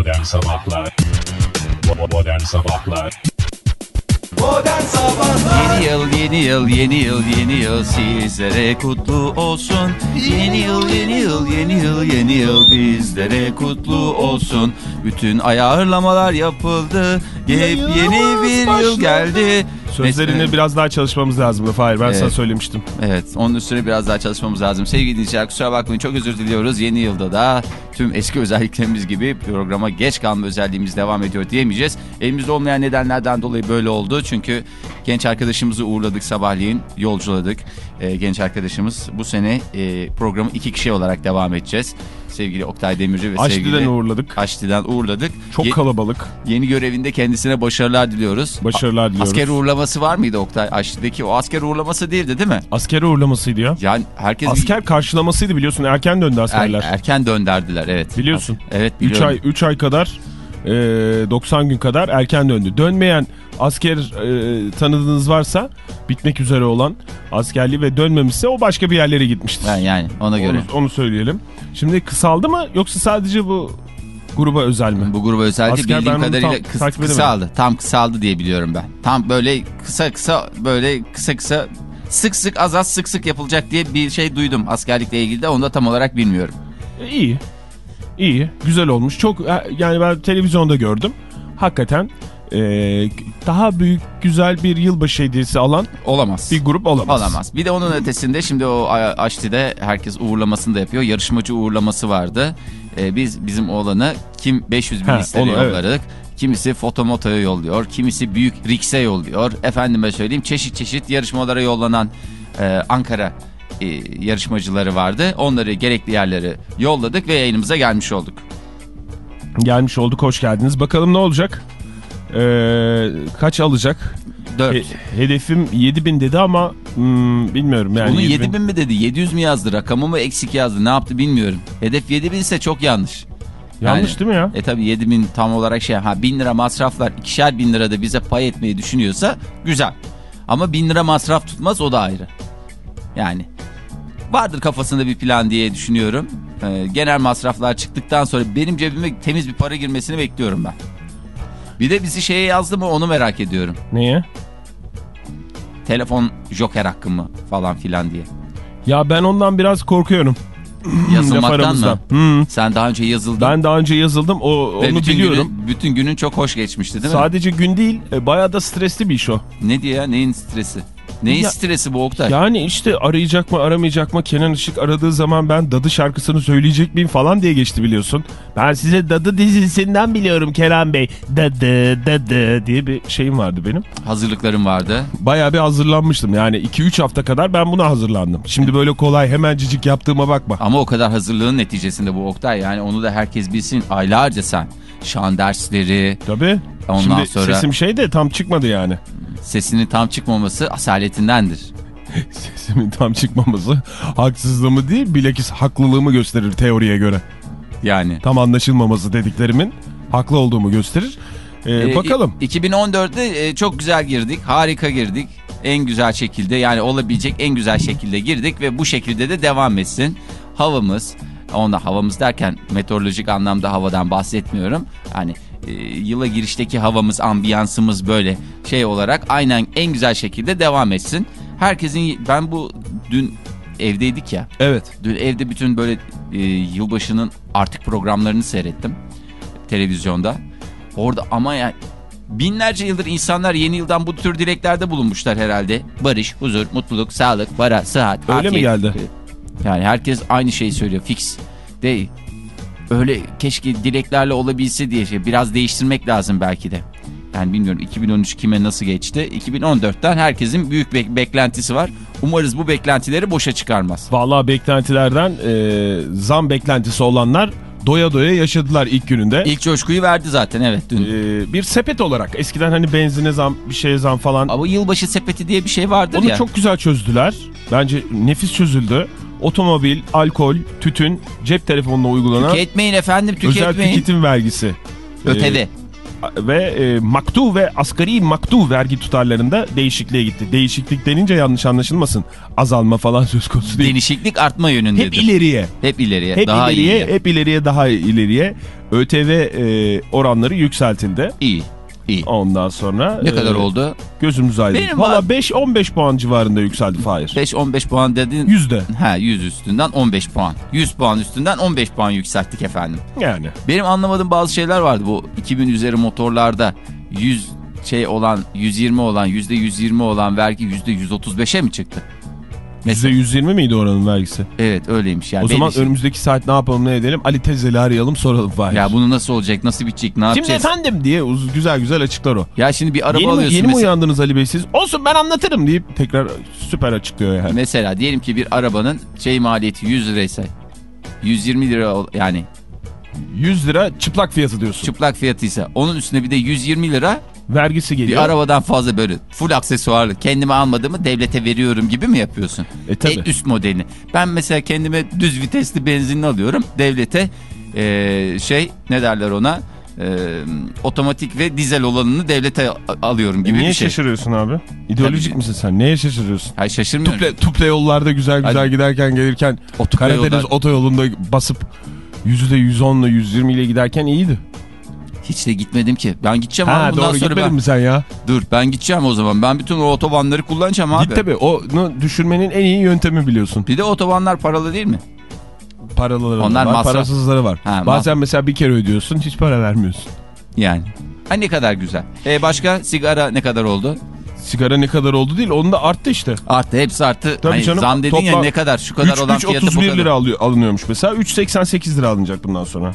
Modern Sabahlar Modern Sabahlar Modern Sabahlar Yeni yıl, yeni yıl, yeni yıl, yeni yıl sizlere kutlu olsun. Yeni yıl, yeni yıl, yeni yıl, yeni yıl bizlere kutlu olsun. Bütün ayarlamalar yapıldı. Yepyeni bir yıl geldi. Sözlerini Mes- biraz daha çalışmamız lazımdı Fahir. Ben Evet. sana söylemiştim. Evet onun üstüne biraz daha çalışmamız lazım. Sevgili dinleyiciler kusura bakmayın çok özür diliyoruz. Yeni yılda da tüm eski özelliklerimiz gibi programa geç kalma özelliğimiz devam ediyor diyemeyeceğiz. Elimizde olmayan nedenlerden dolayı böyle oldu. Çünkü genç arkadaşımızı uğurladık sabahleyin yolculadık. Ee, genç arkadaşımız bu sene e, programı iki kişi olarak devam edeceğiz. Sevgili Oktay Demirci ve Aşti'den sevgili uğurladık. Aşti'den uğurladık. Çok Ye- kalabalık. Yeni görevinde kendisine başarılar diliyoruz. Başarılar diliyoruz. Asker uğurlaması var mıydı Oktay Aşti'deki? O asker uğurlaması değildi değil mi? Asker uğurlamasıydı ya. Yani herkes Asker karşılamasıydı biliyorsun. Erken döndü Er- askerler. erken dönderdiler evet. Biliyorsun. Evet 3 biliyorum. ay 3 ay kadar e, 90 gün kadar erken döndü. Dönmeyen asker e, tanıdığınız varsa bitmek üzere olan askerliği ve dönmemişse o başka bir yerlere gitmiştir. Ben yani ona göre. Onu, onu söyleyelim. Şimdi kısaldı mı yoksa sadece bu gruba özel mi? Bu gruba özellikle Asker, bildiğim kadarıyla tam kıs- kısaldı. Tam kısaldı diye biliyorum ben. Tam böyle kısa kısa böyle kısa kısa sık sık az az sık sık yapılacak diye bir şey duydum askerlikle ilgili de onu da tam olarak bilmiyorum. E, iyi. İyi. Güzel olmuş. Çok e, yani ben televizyonda gördüm. Hakikaten e, daha büyük güzel bir yılbaşı hediyesi alan Olamaz. bir grup olamaz. Olamaz. Bir de onun ötesinde şimdi o Aşti'de herkes uğurlamasını da yapıyor. Yarışmacı uğurlaması vardı. Ee, biz bizim oğlanı kim 500 bin listeye onu, evet. yolladık. Kimisi fotomotoya yolluyor. Kimisi büyük Rix'e yolluyor. Efendime söyleyeyim çeşit çeşit yarışmalara yollanan e, Ankara e, yarışmacıları vardı. Onları gerekli yerlere yolladık ve yayınımıza gelmiş olduk. Gelmiş olduk. Hoş geldiniz. Bakalım ne olacak? E, kaç alacak? 4. E, hedefim 7000 dedi ama hmm, bilmiyorum yani. Bunun 7000 7000 mi dedi? 700 mi yazdı? Rakamı mı eksik yazdı? Ne yaptı bilmiyorum. Hedef 7000 ise çok yanlış. Yanlış Yani- değil mi ya? E tabi 7000 tam olarak şey ha 1000 lira masraflar ikişer bin lira da bize pay etmeyi düşünüyorsa güzel. Ama 1000 lira masraf tutmaz o da ayrı. Yani vardır kafasında bir plan diye düşünüyorum. Ee, genel masraflar çıktıktan sonra benim cebime temiz bir para girmesini bekliyorum ben. Bir de bizi şeye yazdı mı onu merak ediyorum. Neye? Telefon joker hakkı mı falan filan diye. Ya ben ondan biraz korkuyorum. Yazılmaktan mı? Hmm. Sen daha önce yazıldın. Ben daha önce yazıldım. O, ve onu bütün biliyorum. Günün, bütün günün çok hoş geçmişti değil mi? Sadece gün değil, e, bayağı da stresli bir iş o. Ne diye ya? Neyin stresi? Neyin Ya- stresi bu Oktay? Yani işte arayacak mı aramayacak mı Kenan Işık aradığı zaman ben Dadı şarkısını söyleyecek miyim falan diye geçti biliyorsun. Ben size Dadı dizisinden biliyorum Kenan Bey. Dadı Dadı diye bir şeyim vardı benim. Hazırlıklarım vardı. Bayağı bir hazırlanmıştım yani 2-3 hafta kadar ben buna hazırlandım. Şimdi böyle kolay hemencecik yaptığıma bakma. Ama o kadar hazırlığın neticesinde bu Oktay. Yani onu da herkes bilsin. Aylarca sen şan dersleri, Tabii. Ondan Şimdi sonra- sesim şey de tam çıkmadı yani. sesinin tam çıkmaması asaletindendir. Sesimin tam çıkmaması haksızlığımı değil bilakis haklılığımı gösterir teoriye göre. Yani. Tam anlaşılmaması dediklerimin haklı olduğumu gösterir. Ee, Ee, bakalım. i- 2014'te e, çok güzel girdik. Harika girdik. En güzel şekilde yani olabilecek en güzel şekilde girdik ve bu şekilde de devam etsin. Havamız, onda havamız derken meteorolojik anlamda havadan bahsetmiyorum. Hani e, yıla girişteki havamız, ambiyansımız böyle şey olarak aynen en güzel şekilde devam etsin. Herkesin ben bu dün evdeydik ya. Evet. Dün evde bütün böyle e, yılbaşının artık programlarını seyrettim televizyonda. Orada ama ya binlerce yıldır insanlar yeni yıldan bu tür dileklerde bulunmuşlar herhalde. Barış, huzur, mutluluk, sağlık, para, sıhhat, Öyle mi afiyet. geldi? Yani herkes aynı şeyi söylüyor fix. Değil. Öyle keşke dileklerle olabilse diye şey biraz değiştirmek lazım belki de. Yani bilmiyorum 2013 kime nasıl geçti. 2014'ten herkesin büyük bir beklentisi var. Umarız bu beklentileri boşa çıkarmaz. Vallahi beklentilerden e, zam beklentisi olanlar doya doya yaşadılar ilk gününde. İlk coşkuyu verdi zaten evet dün. Ee, bir sepet olarak eskiden hani benzine zam bir şeye zam falan Ama yılbaşı sepeti diye bir şey vardır onu ya. çok güzel çözdüler. Bence nefis çözüldü. Otomobil, alkol, tütün, cep telefonuna uygulanan Tüketmeyin efendim özel tüketmeyin. tüketim vergisi. ÖTV. Ee, ve e, maktu ve asgari maktu vergi tutarlarında değişikliğe gitti. Değişiklik denince yanlış anlaşılmasın. Azalma falan söz konusu değil. Değişiklik artma yönündedir. Hep ileriye. Hep ileriye. Hep daha ileriye, iyiye. hep ileriye daha ileriye. ÖTV e, oranları yükseltildi. İyi. İyi. Ondan sonra Ne e, kadar oldu? Gözümüz aydın. Benim Valla var- 5-15 puan civarında yükseldi Fahir. 5-15 puan dedin. Yüzde. Ha 100 üstünden 15 puan. 100 puan üstünden 15 puan yükselttik efendim. Yani. Benim anlamadığım bazı şeyler vardı bu 2000 üzeri motorlarda 100 şey olan 120 olan %120 olan vergi %135'e mi çıktı? %120 miydi oranın vergisi? Evet öyleymiş yani. o zaman şey. önümüzdeki saat ne yapalım ne edelim? Ali Tezeli arayalım soralım Fahir. Ya bunu nasıl olacak nasıl bitecek ne Şimdi yapacağız? efendim diye güzel güzel açıklar o. Ya şimdi bir araba Yeni, mi, alıyorsun yeni mi mesela. uyandınız Ali Bey siz? Olsun ben anlatırım deyip tekrar süper açıklıyor yani. Mesela diyelim ki bir arabanın şey maliyeti 100 liraysa 120 lira yani 100 lira çıplak fiyatı diyorsun. çıplak fiyatıysa onun üstüne bir de 120 lira Vergisi geliyor. bir arabadan fazla böyle full aksesuarlı kendime almadığımı devlete veriyorum gibi mi yapıyorsun? E, tabii. En üst modelini. Ben mesela kendime düz vitesli benzinli alıyorum. Devlete eee, şey ne derler ona Eee, otomatik ve dizel olanını devlete alıyorum gibi Niye bir şey. şaşırıyorsun abi? İdeolojik Tabii. misin sen? Neye şaşırıyorsun? Hayır şaşırmıyorum. Tuple, tuple yollarda güzel güzel Hadi. giderken gelirken O Karadeniz yollar- otoyolunda basıp %110'la 120 ile giderken iyiydi. Hiç de gitmedim ki. Ben gideceğim Ha abi bundan doğru sonra ben. mi sen ya? Dur ben gideceğim o zaman. Ben bütün o otobanları kullanacağım abi. Git tabii. Onu düşürmenin en iyi yöntemi biliyorsun. Bir de otobanlar paralı değil mi? Paraları Onlar var, masraf. parasızları var. Ha, Bazen mesela bir kere ödüyorsun hiç para vermiyorsun. Yani. Ha ne kadar güzel. E başka sigara ne kadar oldu? Sigara ne kadar oldu değil onun da arttı işte. Arttı hepsi arttı. Tabii Hani canım, zam dedin ya ne kadar şu kadar olan fiyatı bu 3.31 kadar. lira alıyor, alınıyormuş mesela. 3.88 lira alınacak bundan sonra.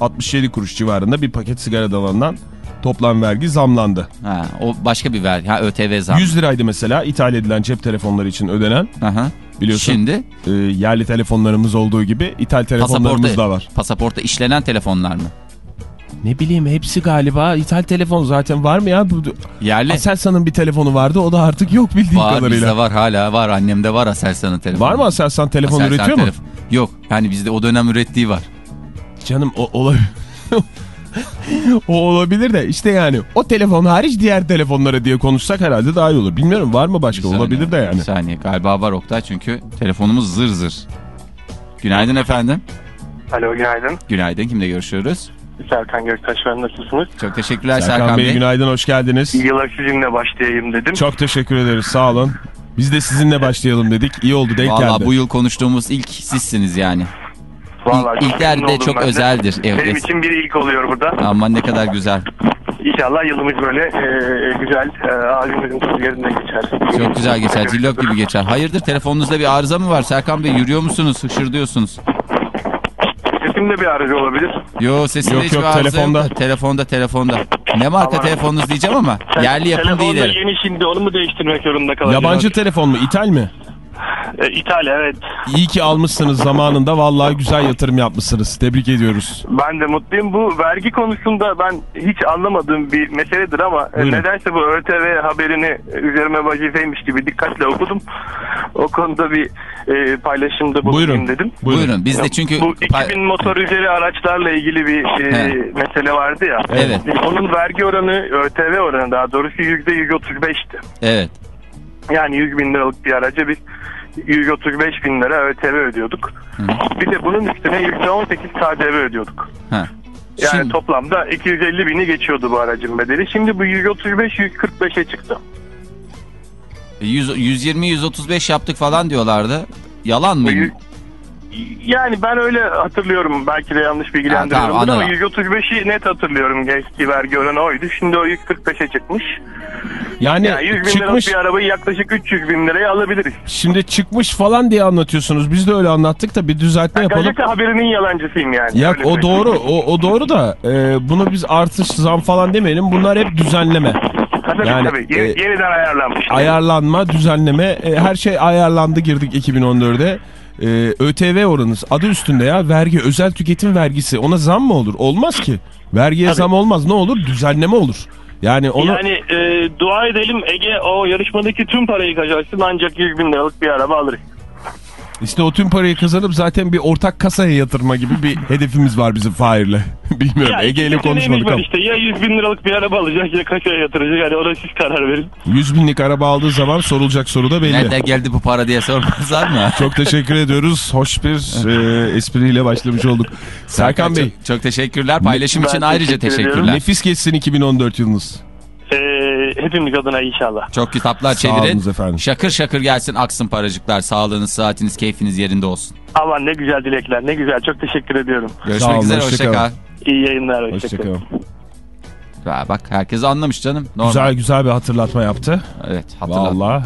67 kuruş civarında bir paket sigara dalından toplam vergi zamlandı. Ha, o başka bir vergi. Ha ÖTV zam. 100 liraydı mesela ithal edilen cep telefonları için ödenen. Aha. Biliyorsun Şimdi e, yerli telefonlarımız olduğu gibi ithal telefonlarımız pasaporta, da var. pasaporta işlenen telefonlar mı? Ne bileyim hepsi galiba ithal telefon zaten var mı ya? Bu- Yerli. Aselsan'ın bir telefonu vardı o da artık yok bildiğim var kadarıyla. bizde var hala var annemde var Aselsan'ın telefonu. Var mı Aselsan telefon Aselsan üretiyor mu? telefon- Yok yani bizde o dönem ürettiği var. Canım o olabilir. o olabilir de işte yani o telefon hariç diğer telefonlara diye konuşsak herhalde daha iyi olur. Bilmiyorum var mı başka Bir saniye, olabilir de yani. Bir saniye galiba var Oktay çünkü telefonumuz zır zır. Günaydın efendim. Alo günaydın. Günaydın kimle görüşüyoruz? Serkan Göktaş ben nasılsınız? Çok teşekkürler Serkan, Serkan, Bey, Bey. günaydın hoş geldiniz. Yıla sizinle başlayayım dedim. Çok teşekkür ederiz sağ olun. Biz de sizinle başlayalım dedik. İyi oldu denk Valla geldi. bu yıl konuştuğumuz ilk sizsiniz yani. Vallahi ilkler memnun de çok ben de. özeldir. Benim Evet. için bir ilk oluyor burada. Aman ne kadar güzel. İnşallah yılımız böyle e, güzel e, tuzu yerinde geçer. Çok güzel geçer. Cillop gibi geçer. Hayırdır telefonunuzda bir arıza mı var Serkan Bey? Yürüyor musunuz? Hışırdıyorsunuz. Sesimde bir aracı olabilir. Yo sesinde Yok, hiçbir yok, arıza telefonda. yok. Telefonda telefonda. Ne marka Tamam. telefonunuz diyeceğim ama yerli yapım değil. da herhalde. yeni şimdi onu mu değiştirmek zorunda kalacağız? Yabancı telefon mu ithal mi? E, İthal evet. İyi ki almışsınız zamanında vallahi güzel yatırım yapmışsınız. Tebrik ediyoruz. Ben de mutluyum. Bu vergi konusunda ben hiç anlamadığım bir meseledir ama e, Buyurun. nedense bu ÖTV haberini üzerime vazifeymiş gibi dikkatle okudum. O konuda bir e, paylaşımda bulunayım Buyurun. dedim. Buyurun. Biz de çünkü Bu 2000 motor üzeri araçlarla ilgili bir e, He. mesele vardı ya. Evet. Onun vergi oranı, ÖTV oranı daha doğrusu %135'ti. Evet. Yani 100 bin liralık bir araca biz 135 bin lira ÖTV ödüyorduk. Bir de bunun üstüne %18 KDV ödüyorduk. Ha. Yani Şimdi- toplamda 250 bini geçiyordu bu aracın bedeli. Şimdi bu 135-145'e çıktı. 100, 120 135 yaptık falan diyorlardı. Yalan mı? Yani ben öyle hatırlıyorum. Belki de yanlış bilgilendiriyorum. Ha, tamam, ama anladım. 135'i net hatırlıyorum. Eski vergi oranı oydu. Şimdi o 145'e çıkmış. Yani, Yani 100 bin çıkmış bir arabayı yaklaşık 300 bin liraya alabiliriz. şimdi çıkmış falan diye anlatıyorsunuz. Biz de öyle anlattık da bir düzeltme yapalım. Gazete haberinin yalancısıyım yani. Ya o doğru o, o doğru da e, bunu biz artış zam falan demeyelim. Bunlar hep düzenleme. Tabii yani, tabii. Yeni- e, yeniden ayarlanmış. Ayarlanma, düzenleme e, her şey ayarlandı girdik 2014'e. E, ÖTV oranınız adı üstünde ya vergi özel tüketim vergisi ona zam mı olur? Olmaz ki. Vergiye Tabii. zam olmaz ne olur? Düzenleme olur. Yani onu Yani e, dua edelim Ege o yarışmadaki tüm parayı kaçarsın ancak 100 bin liralık bir araba alırız. İşte o tüm parayı kazanıp zaten bir ortak kasaya yatırma gibi bir hedefimiz var bizim Fahir'le. Bilmiyorum Ege ile konuşmadık ama. işte ya 100 bin liralık bir araba alacak ya kaçaya yatıracak. Yani ona siz karar verin. 100 binlik araba aldığı zaman sorulacak soru da belli. Nereden geldi bu para diye sormazlar mı? Çok teşekkür ediyoruz. Hoş bir e, espriyle başlamış olduk. Serkan Bey, Çok, çok teşekkürler. Paylaşım Ben için ayrıca teşekkür ediyorum. teşekkürler. nefis geçsin 2014 yılınız. Ee, hepimiz adına inşallah. Çok kitaplar çevirin. Şakır şakır gelsin aksın paracıklar. Sağlığınız, saatiniz, keyfiniz yerinde olsun. Aman ne güzel dilekler ne güzel çok teşekkür ediyorum. Görüşmek olun, üzere. hoşça Hoşça. İyi yayınlar. Hoşçakalın. Ya Bak herkes anlamış canım. Normal. Güzel güzel bir hatırlatma yaptı. Evet hatırlat. Valla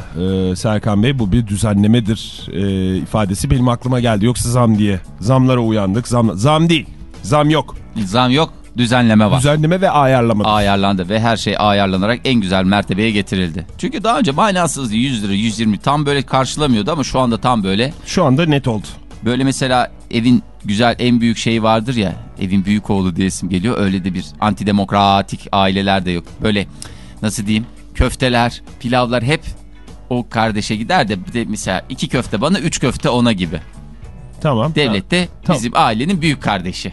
e, Serkan Bey bu bir düzenlemedir e, ifadesi benim aklıma geldi. Yoksa zam diye. Zamlara uyandık. Zam, zam değil. Zam yok. Zam yok. Düzenleme var. Düzenleme ve ayarlama. ayarlandı ve her şey ayarlanarak en güzel mertebeye getirildi. Çünkü daha önce manasız 100 lira 120 tam böyle karşılamıyordu ama şu anda tam böyle. Şu anda net oldu. Böyle mesela evin güzel en büyük şeyi vardır ya evin büyük oğlu diye isim geliyor. Öyle de bir antidemokratik aileler de yok. Böyle nasıl diyeyim köfteler pilavlar hep o kardeşe gider de de mesela iki köfte bana üç köfte ona gibi. Tamam. Devlet de Tamam. bizim ailenin büyük kardeşi.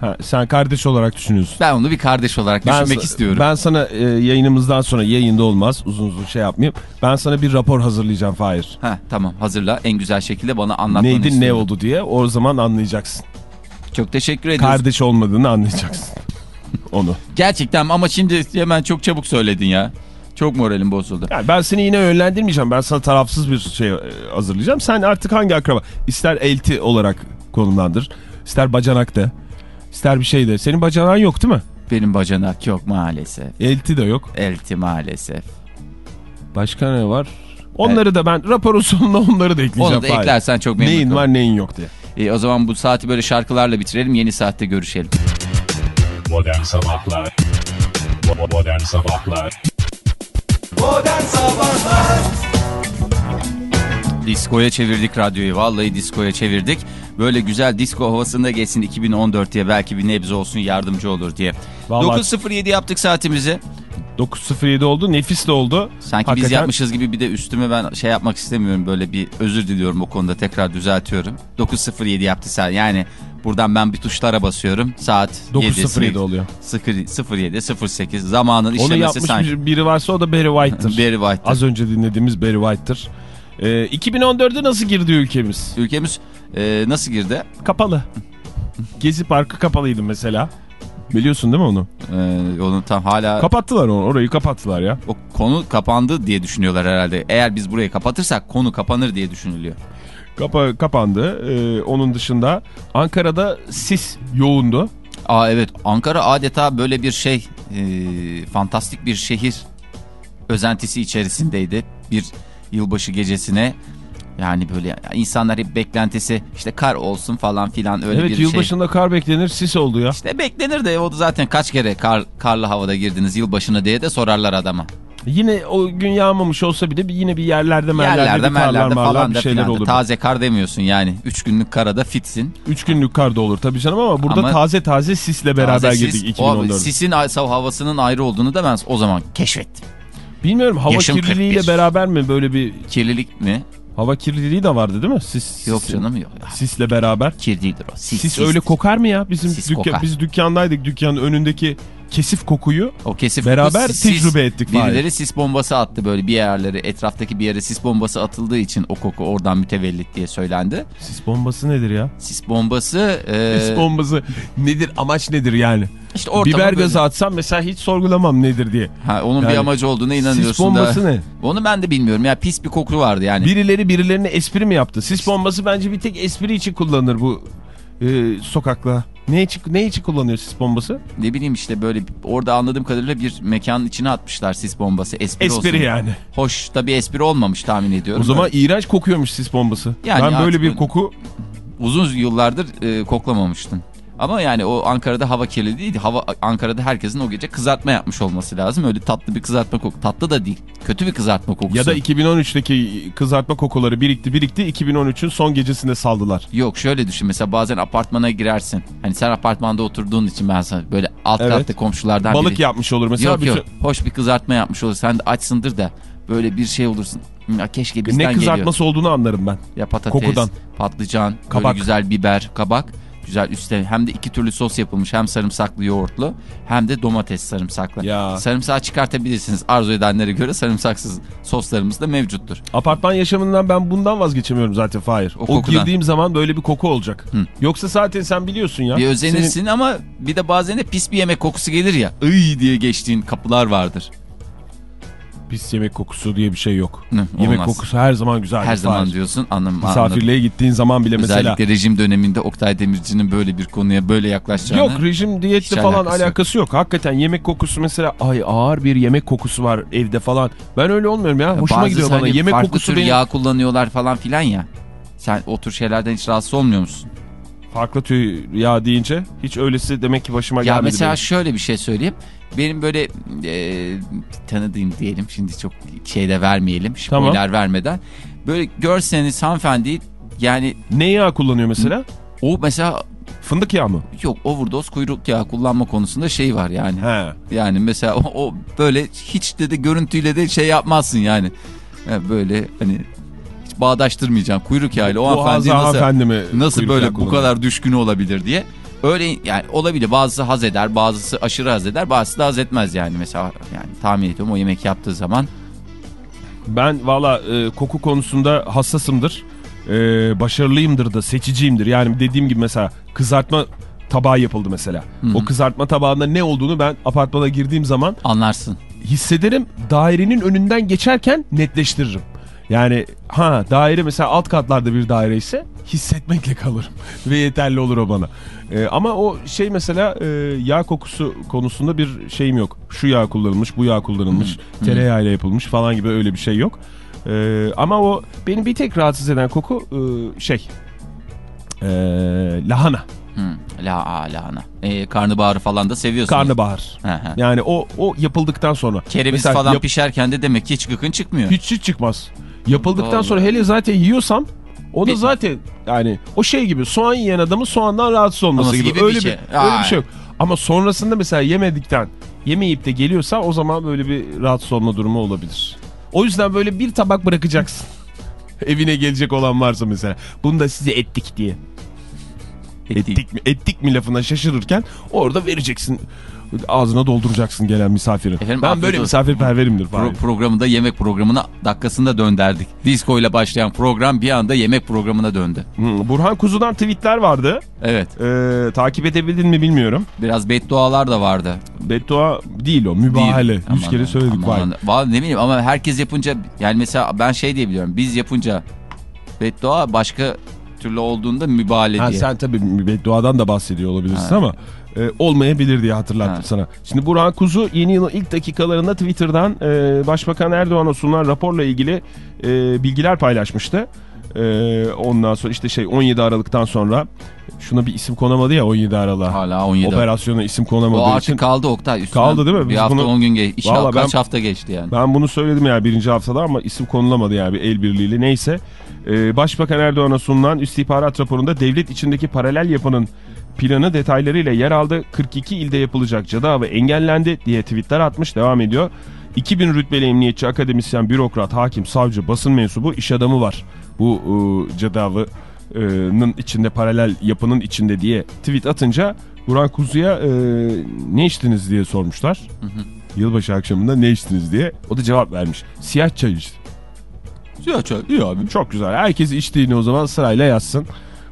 Ha, sen kardeş olarak düşünüyorsun. Ben onu bir kardeş olarak düşünmek sa- istiyorum. Ben sana e, yayınımızdan sonra yayında olmaz uzun uzun şey yapmayayım. Ben sana bir rapor hazırlayacağım Fahir. Heh, tamam hazırla en güzel şekilde bana anlatmanı Neydi ne istiyorum. oldu diye o zaman anlayacaksın. Çok teşekkür ediyoruz. Kardeş olmadığını anlayacaksın. Onu. Gerçekten ama şimdi hemen çok çabuk söyledin ya. Çok moralim bozuldu. Yani ben seni yine yönlendirmeyeceğim. Ben sana tarafsız bir şey e, hazırlayacağım. Sen artık hangi akraba? İster elti olarak konumlandır. ister bacanak de. İster bir şey de. Senin bacanağın yok değil mi? Benim bacanak yok maalesef. Elti de yok. Elti maalesef. Başka ne var? Onları da ben raporun sonuna onları da ekleyeceğim. Onu da eklersen çok memnun Neyin var neyin yok diye. İyi, o zaman bu saati böyle şarkılarla bitirelim. Yeni saatte görüşelim. Modern Sabahlar Modern Sabahlar Modern Sabahlar Diskoya çevirdik radyoyu. Vallahi diskoya çevirdik. Böyle güzel disko havasında geçsin 2014 diye belki bir nebze olsun yardımcı olur diye. Vallahi- 9.07 yaptık saatimizi. 9.07 oldu. Nefis de oldu. Sanki biz Hakikaten- yapmışız gibi bir de üstüme ben şey yapmak istemiyorum. Böyle bir özür diliyorum o konuda tekrar düzeltiyorum. 9.07 yaptı saat. Yani buradan ben bir tuşlara basıyorum. Saat 9.07 oluyor. 07 08 zamanın Onu işlemesi yapmış sanki. bir- biri varsa o da Barry White'tır. Barry White. Az önce dinlediğimiz Barry White'tır. Ee, 2014'e nasıl girdi ülkemiz? Ülkemiz e, nasıl girdi? Kapalı. Gezi Parkı kapalıydı mesela. Biliyorsun değil mi onu? E, onu tam hala Kapattılar onu. Orayı kapattılar ya. o konu kapandı diye düşünüyorlar herhalde. Eğer biz burayı kapatırsak konu kapanır diye düşünülüyor. Kapa kapandı. Ee, onun dışında Ankara'da sis yoğundu. Aa evet Ankara adeta böyle bir şey e, fantastik bir şehir özentisi içerisindeydi. Bir yılbaşı gecesine yani böyle insanlar hep beklentisi işte kar olsun falan filan öyle evet bir şey. yılbaşında kar beklenir sis oldu ya. İşte beklenir de o da zaten kaç kere kar, karlı havada girdiniz yılbaşına diye de sorarlar adama. Yine o gün yağmamış olsa bile yine bir yerlerde merlerde Yerlerde bir karlar merlerde marlar falan bir şeyler olur. Taze kar demiyorsun yani. Üç günlük karada fitsin. Üç günlük kar da olur tabii canım ama burada Ama- taze taze sisle beraber Taze girdik sis, o 2014'e. sisin havasının ayrı olduğunu da ben o zaman keşfettim. Bilmiyorum hava Yaşım kirliliğiyle 41. beraber mi böyle bir Kirlilik mi? hava kirliliği de vardı değil mi? Sis, Yok canım yok. Sisle beraber. Kir değildir o. Sis, Sis, sis. öyle kokar mı ya? Bizim Sis dükkan, kokar. biz dükkandaydık. Dükkanın önündeki kesif kokuyu O kesif Beraber sis- tecrübe ettik Birileri Fahir. sis bombası attı böyle bir yerlere etraftaki bir yere sis bombası atıldığı için o koku oradan mütevellit diye söylendi. sis bombası nedir ya? Sis bombası e, Sis bombası nedir? Amaç nedir yani? İşte ortama Biber böyle- gazı atsam mesela hiç sorgulamam nedir diye. Ha, onun bir Yani amacı olduğuna inanıyorsun Sis bombası da. ne? Onu ben de bilmiyorum ya pis bir koku vardı yani. Birileri birilerine espri mi yaptı? Sis bombası bence bir tek espri için kullanılır bu e, sokakla. Ne için, ne için kullanıyor sis bombası? Ne bileyim işte böyle orada anladığım kadarıyla bir mekanın içine atmışlar sis bombası. Espri, Espri olsun. yani. Hoş da bir espri olmamış tahmin ediyorum. O zaman Böyle iğrenç kokuyormuş sis bombası. Yani ben böyle bir koku uzun yıllardır e, koklamamıştın. Ama yani o Ankara'da hava kirli değil. Hava Ankara'da herkesin o gece kızartma yapmış olması lazım. Öyle tatlı bir kızartma koku. Tatlı da değil. Kötü bir kızartma kokusu. Ya da 2013'teki kızartma kokuları birikti birikti 2013'ün son gecesinde saldılar. Yok şöyle düşün mesela bazen apartmana girersin. Hani sen apartmanda oturduğun için ben sana böyle alt Evet. katta komşulardan Balık biri. yapmış olur mesela. Yok bütün- yok hoş bir kızartma yapmış olur. Sen de açsındır da böyle bir şey olursun. Ya keşke bizden Ne geliyor. kızartması olduğunu anlarım ben. Ya patates, Kokudan. patlıcan, Kabak. güzel biber, kabak. Güzel üstte hem de iki türlü sos yapılmış. Hem sarımsaklı yoğurtlu hem de domates sarımsaklı. Ya. Sarımsağı çıkartabilirsiniz. Arzu edenlere göre sarımsaksız soslarımız da mevcuttur. Apartman yaşamından ben bundan vazgeçemiyorum zaten Fahir. O O, kokudan. girdiğim zaman böyle bir koku olacak. Hı. Yoksa zaten sen biliyorsun ya. Bir özenirsin Senin- ama bir de bazen de pis bir yemek kokusu gelir ya. Iy diye geçtiğin kapılar vardır. Pis yemek kokusu diye bir şey yok. Hı, yemek olmaz. kokusu her zaman güzel. Her zaman diyorsun anlam anladım. Misafirliğe gittiğin zaman bile mesela. Özellikle rejim döneminde Oktay Demirci'nin böyle bir konuya böyle yaklaşacağını. Yok rejim diyette Hiç falan alakası alakası, yok. yok. Hakikaten yemek kokusu mesela ay ağır bir yemek kokusu var evde falan. Ben öyle olmuyorum ya. Hoşuma Bazısı gidiyor bana. hani Yemek farklı kokusu tür benim. yağ kullanıyorlar falan filan ya. Sen o tür şeylerden hiç rahatsız olmuyor musun? Farklı tür yağ deyince hiç öylesi demek ki başıma Ya gelmedi. mesela benim. şöyle bir şey söyleyeyim. Benim böyle e, tanıdığım diyelim şimdi çok şey de vermeyelim. Spoiler Tamam. vermeden. Böyle görseniz hanımefendi yani Ne yağ kullanıyor mesela? o mesela Fındık yağı mı? yok overdose kuyruk yağı kullanma konusunda şey var yani. He. Yani mesela o, o böyle hiç de, de görüntüyle de şey yapmazsın yani. Ya böyle hani hiç bağdaştırmayacağım kuyruk yağıyla o hanımefendi nasıl, nasıl böyle bu kadar düşkün olabilir diye. Öyle yani olabilir bazısı haz eder bazısı aşırı haz eder bazısı da haz etmez yani mesela yani tahmin ediyorum o yemek yaptığı zaman Ben valla e, koku konusunda hassasımdır. E, başarılıyımdır da seçiciyimdir. Yani dediğim gibi mesela kızartma tabağı yapıldı mesela. O kızartma tabağında ne olduğunu ben apartmana girdiğim zaman anlarsın. hissederim. Dairenin önünden geçerken netleştiririm. Yani ha daire mesela alt katlarda bir daire ise hissetmekle kalırım. Ve yeterli olur o bana. E, ama o şey mesela e, yağ kokusu konusunda bir şeyim yok. Şu yağ kullanılmış, bu yağ kullanılmış, tereyağıyla yapılmış falan gibi öyle bir şey yok. E, ama o beni bir tek rahatsız eden koku e, şey e, lahana, Hı, la lahana. E, karnabaharı falan da seviyorsun. karnabahar. Yani o o yapıldıktan sonra. Kereviz Mesela falan yap- pişerken de demek ki hiç gıkın çıkmıyor. Hiç hiç çıkmaz. Yapıldıktan Doğru. sonra hele zaten yiyorsam o da Bir- zaten yani o şey gibi soğan yiyen adamın soğandan rahatsız olması gibi. gibi bir öyle şey. bir öyle bir şey yok. Ama sonrasında mesela yemedikten yemeyip de geliyorsa o zaman böyle bir rahatsız olma durumu olabilir. O yüzden böyle bir tabak bırakacaksın. Evine gelecek olan varsa mesela. Bunu da size ettik diye. Ettik mi, ettik mi lafına şaşırırken orada vereceksin. Ağzına dolduracaksın gelen misafirin. Efendim, ben böyle misafirperverimdir. Pro- programında yemek programına dakikasında dönderdik. Disco ile başlayan program bir anda yemek programına döndü. Hı, Burhan Kuzu'dan tweetler vardı. Evet. Ee, takip edebildin mi bilmiyorum. Biraz beddualar da vardı. Beddua değil o mübahale. Değil. Yüz kere söyledik aman, aman. Ne bileyim ama herkes yapınca yani mesela ben şey diye biliyorum. Biz yapınca beddua başka türlü olduğunda mübalağa Ha, diye. sen tabii bedduadan da bahsediyor olabilirsin Ha. ama e, olmayabilir diye hatırlattım Ha. sana. Şimdi Burhan Kuzu yeni yılın ilk dakikalarında Twitter'dan e, Başbakan Erdoğan'a sunulan raporla ilgili e, bilgiler paylaşmıştı. E, ondan sonra işte şey 17 Aralık'tan sonra şuna bir isim konamadı ya 17 Aralık'a. Hala 17. Operasyona isim o konamadığı artık için. kaldı Oktay. Üstünden Kaldı değil mi? Bir Biz hafta bunu- 10 gün geçti. Vallahi Kaç ben- hafta geçti yani. Ben bunu söyledim ya birinci haftada ama isim konulamadı yani bir el birliğiyle neyse. Ee, Başbakan Erdoğan'a sunulan istihbarat raporunda devlet içindeki paralel yapının planı detaylarıyla yer aldı. 42 ilde yapılacak cadı avı engellendi diye tweetler atmış devam ediyor. 2000 rütbeli emniyetçi, akademisyen, bürokrat, hakim, savcı, basın mensubu, iş adamı var. Bu e, cadı avının içinde paralel yapının içinde diye tweet atınca Burhan Kuzu'ya e, ne içtiniz diye sormuşlar. Yılbaşı akşamında ne içtiniz diye. O da cevap vermiş. Siyah çay içtim. Ya, çok iyi abi. Çok güzel. Herkes içtiğini o zaman sırayla yazsın.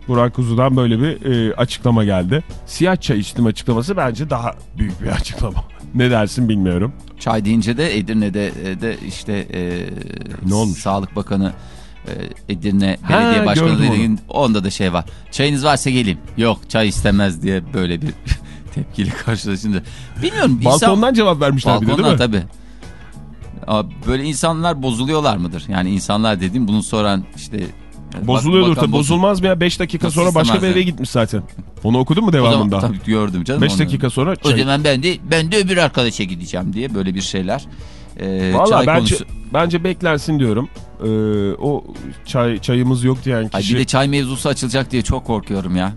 Burak Kuzu'dan böyle bir e, açıklama geldi. Siyah çay içtim açıklaması bence daha büyük bir açıklama. ne dersin bilmiyorum. Çay deyince de Edirne'de e, de işte e, Ne olmuş? Sağlık Bakanı e, Edirne Ha, Belediye Başkanı gördüm dediğin onda da şey var. Çayınız varsa geleyim. Yok çay istemez diye böyle bir tepkiyle karşılaşınca. Bilmiyorum. insan- Balkondan cevap vermişler bir de değil Balkondan mi? tabii. Böyle insanlar bozuluyorlar mıdır? Yani insanlar dediğim bunu soran işte Bozuluyordur tabii. Bozulmaz mı ya? 5 dakika Nasıl sonra başka bir eve ya? gitmiş zaten. Onu okudun mu O zaman- devamında? Tabii gördüm canım. 5 onu. dakika sonra O çay. zaman ben de ben de öbür arkadaşa gideceğim diye böyle bir şeyler. Ee, Valla bence, konusu- bence beklensin diyorum. Ee, o çay çayımız yok diyen Ay kişi. bir de çay mevzusu açılacak diye çok korkuyorum ya.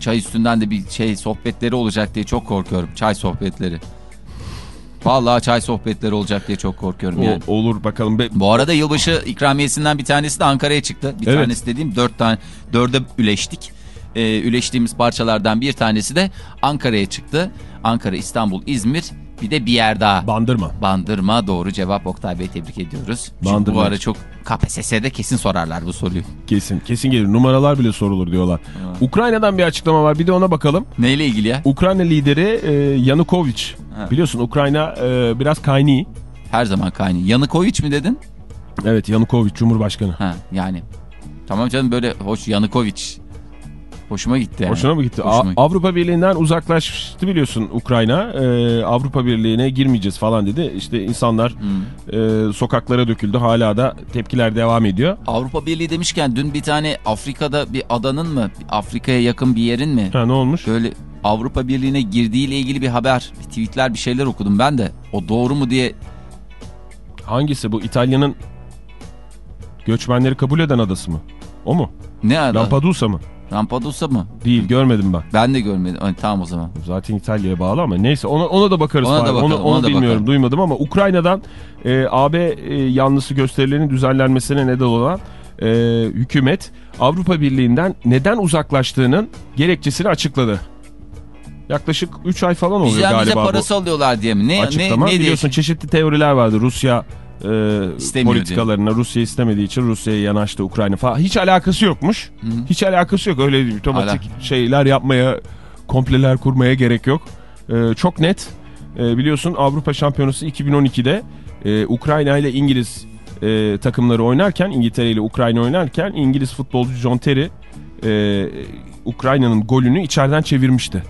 Çay üstünden de bir şey sohbetleri olacak diye çok korkuyorum. Çay sohbetleri. Vallahi çay sohbetleri olacak diye çok korkuyorum O- yani. olur bakalım. Be- Bu arada yılbaşı ikramiyesinden bir tanesi de Ankara'ya çıktı. Bir Evet. tanesi dediğim dört tane, dörde üleştik. Ee, üleştiğimiz parçalardan bir tanesi de Ankara'ya çıktı. Ankara, İstanbul, İzmir bir de bir yer daha. Bandırma. Bandırma doğru cevap Oktay Bey tebrik ediyoruz. Çünkü Bandırma. bu ara çok KPSS'de kesin sorarlar bu soruyu. Kesin. Kesin gelir. Numaralar bile sorulur diyorlar. Ukrayna'dan bir açıklama var. Bir de ona bakalım. Neyle ilgili ya? Ukrayna lideri e, Yanukovych. Ha. Biliyorsun Ukrayna e, biraz kayni. Her zaman kaynıyor. Yanukovic mi dedin? Evet Yanukovych Cumhurbaşkanı. Ha yani. Tamam canım böyle hoş Yanukovic. Hoşuma gitti yani. Hoşuna mı gitti? Hoşuma A-. Avrupa Birliği'nden uzaklaştı biliyorsun Ukrayna. Ee, Avrupa Birliği'ne girmeyeceğiz falan dedi. İşte insanlar e, sokaklara döküldü. Hala da tepkiler devam ediyor. Avrupa Birliği demişken dün bir tane Afrika'da bir adanın mı Afrika'ya yakın bir yerin mi Ha ne olmuş? böyle Avrupa Birliği'ne girdiğiyle ilgili bir haber, bir tweetler bir şeyler okudum ben de. O doğru mu diye Hangisi bu? İtalya'nın göçmenleri kabul eden adası mı? O mu? ne ada? Lampedusa mı? Lampedusa mı? Değil görmedim ben. Ben de görmedim. Ay, tamam o zaman. Zaten İtalya'ya bağlı ama neyse ona, ona da bakarız. Ona da bakalım, onu, onu ona da bilmiyorum bakalım. duymadım ama Ukrayna'dan e, AB e, yanlısı gösterilerin düzenlenmesine neden olan e, hükümet Avrupa Birliği'nden neden uzaklaştığının gerekçesini açıkladı. Yaklaşık 3 ay falan oluyor Bizden bize galiba parası alıyorlar diye mi? Ne, bu açıklama. ne, ne diye? Biliyorsun çeşitli teoriler vardı. Rusya e, politikalarına Rusya istemediği için Rusya'ya yanaştı Ukrayna falan. Hiç alakası yokmuş. Hiç alakası yok. Öyle otomatik şeyler yapmaya, kompleler kurmaya gerek yok. E, çok net. E, biliyorsun Avrupa Şampiyonası 2012'de e, Ukrayna ile İngiliz e, takımları oynarken, İngiltere ile Ukrayna oynarken İngiliz futbolcu John Terry e, Ukrayna'nın golünü içeriden çevirmişti.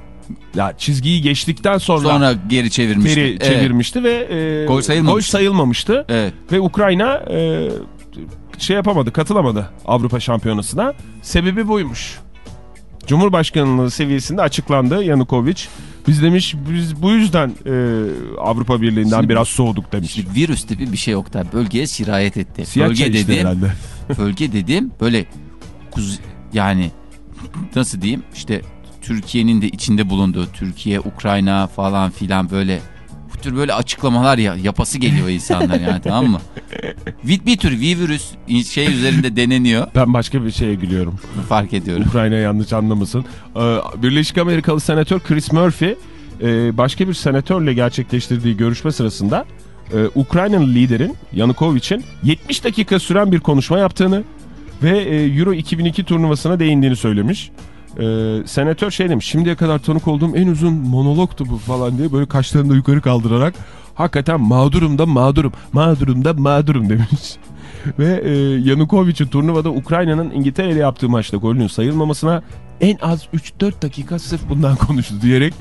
Ya çizgiyi geçtikten sonra, Sonra geri çevirmişti. Terry Evet. çevirmişti ve e, Gol sayılmamıştı. sayılmamıştı. Evet. Ve Ukrayna e, şey yapamadı, katılamadı Avrupa Şampiyonası'na. Sebebi buymuş. Cumhurbaşkanlığı seviyesinde açıklandı Yanukovic. Biz demiş biz bu yüzden e, Avrupa Birliği'nden Şimdi- biraz soğuduk demiş. Şimdi virüs tipi bir şey yok da bölgeye sirayet etti. Siyah bölge çay işte herhalde. bölge dediğim böyle kuz yani nasıl diyeyim işte Türkiye'nin de içinde bulunduğu Türkiye, Ukrayna falan filan böyle bu tür böyle açıklamalar ya, yapası geliyor insanlar yani tamam mı? Bir, bir tür virüs şey üzerinde deneniyor Ben başka bir şeye gülüyorum. fark ediyorum. Ukrayna yanlış anlamasın. Ee, Birleşik Amerikalı senatör Chris Murphy e, başka bir senatörle gerçekleştirdiği görüşme sırasında e, Ukraynalı liderin Yanukovic'in 70 dakika süren bir konuşma yaptığını ve e, Euro 2002 turnuvasına değindiğini söylemiş. E, senatör şey demiş şimdiye kadar tanık olduğum en uzun monologtu bu falan diye böyle kaşlarını da yukarı kaldırarak hakikaten mağdurum da mağdurum mağdurum da mağdurum demiş. Ve e, Yanukovic'in turnuvada Ukrayna'nın İngiltere ile yaptığı maçta golünün sayılmamasına en az 3-4 dakika sırf bundan konuştu diyerek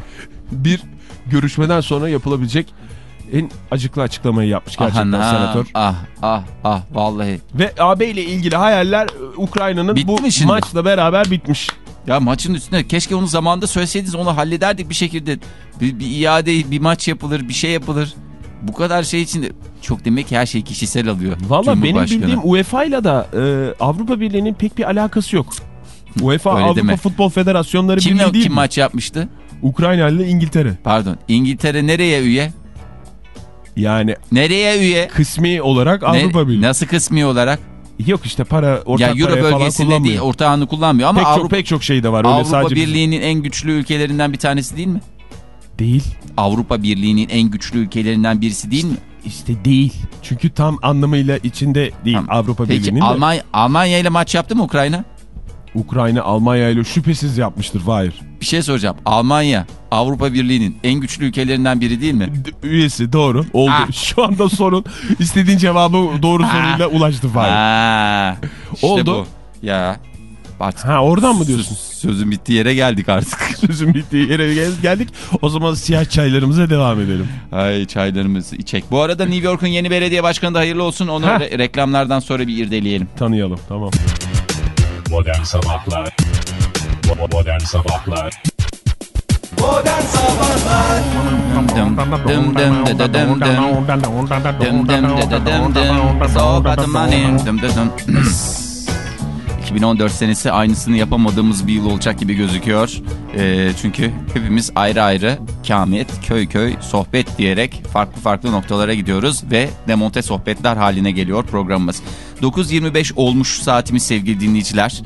bir görüşmeden sonra yapılabilecek en acıklı açıklamayı yapmış gerçekten Aha, senatör. Ah ah ah vallahi. Ve AB ile ilgili hayaller e, Ukrayna'nın bu şimdi? maçla beraber bitmiş. Ya maçın üstüne keşke onu zamanında söyleseydiniz onu hallederdik bir şekilde. Bir, bir iade bir maç yapılır bir şey yapılır. Bu kadar şey için de çok demek ki her şey kişisel alıyor. Valla benim bildiğim UEFA ile de e, Avrupa Birliği'nin pek bir alakası yok. UEFA Öyle Avrupa deme. Futbol Federasyonları Kimle Birliği değil kim mi? maç yapmıştı? Ukrayna ile İngiltere. Pardon. İngiltere nereye üye? Yani Nereye üye? kısmi olarak Ne- Avrupa Birliği. Nasıl kısmi olarak? Yok işte para ortak ya Euro bölgesinde kullanmıyor. değil ortağını kullanmıyor ama pek, Avrupa, çok, pek çok şey de var. Öyle Avrupa bizim- Birliği'nin en güçlü ülkelerinden bir tanesi değil mi? Değil. Avrupa Birliği'nin en güçlü ülkelerinden birisi değil mi? İşte değil. Çünkü tam anlamıyla içinde değil Tamam. Avrupa Peki Birliği'nin de. Almanya, Almanya ile maç yaptı mı Ukrayna? Ukrayna Almanya ile şüphesiz yapmıştır. Hayır. Bir şey soracağım. Almanya Avrupa Birliği'nin en güçlü ülkelerinden biri değil mi? D- Üyesi doğru. Oldu. Ah. Şu anda sorun istediğin cevabı doğru soruyla ulaştı Fahir. Ha, işte Oldu. bu. Ya. Artık Ha oradan mı diyorsun? sözün bittiği yere geldik artık. Sözün bittiği yere gel- geldik. O zaman siyah çaylarımıza devam edelim. Ay çaylarımızı içek. Bu arada New York'un yeni belediye başkanı da hayırlı olsun. Onu re- reklamlardan sonra bir irdeleyelim. Tanıyalım tamam. Modern Sabahlar Modern Sabahlar Modern Sabahlar Dım dım dım dı dı dım dım. Dım dım dı dı dım dım. Sohbet money. Dım dı dım. 2014 senesi aynısını yapamadığımız bir yıl olacak gibi gözüküyor. Ee, çünkü hepimiz ayrı ayrı kamet, köy köy, sohbet diyerek farklı farklı noktalara gidiyoruz ve demonte sohbetler haline geliyor programımız. 9.25 olmuş saatimiz sevgili dinleyiciler.